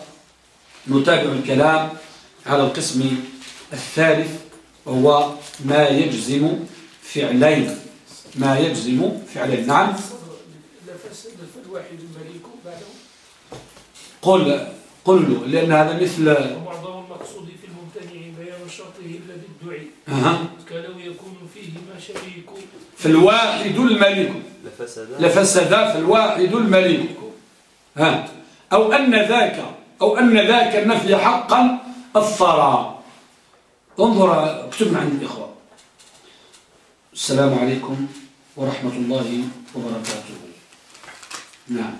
نتابع الكلام على القسم الثالث وهو ما يجزم فعلين. ما يجزم فعلين. نعم. قل قل لأن هذا مثل ومعظم المقصود في الممتنع بيان شرطه الذي كلو يكون فيهما شريك. فالواحد الملك. لفسد. لفسد فالواحد الملك. ها. أو أن ذاك أو أن ذاك النفي حقا الثرى انظر اكتبنا عند الإخوة. السلام عليكم ورحمة الله وبركاته. نعم.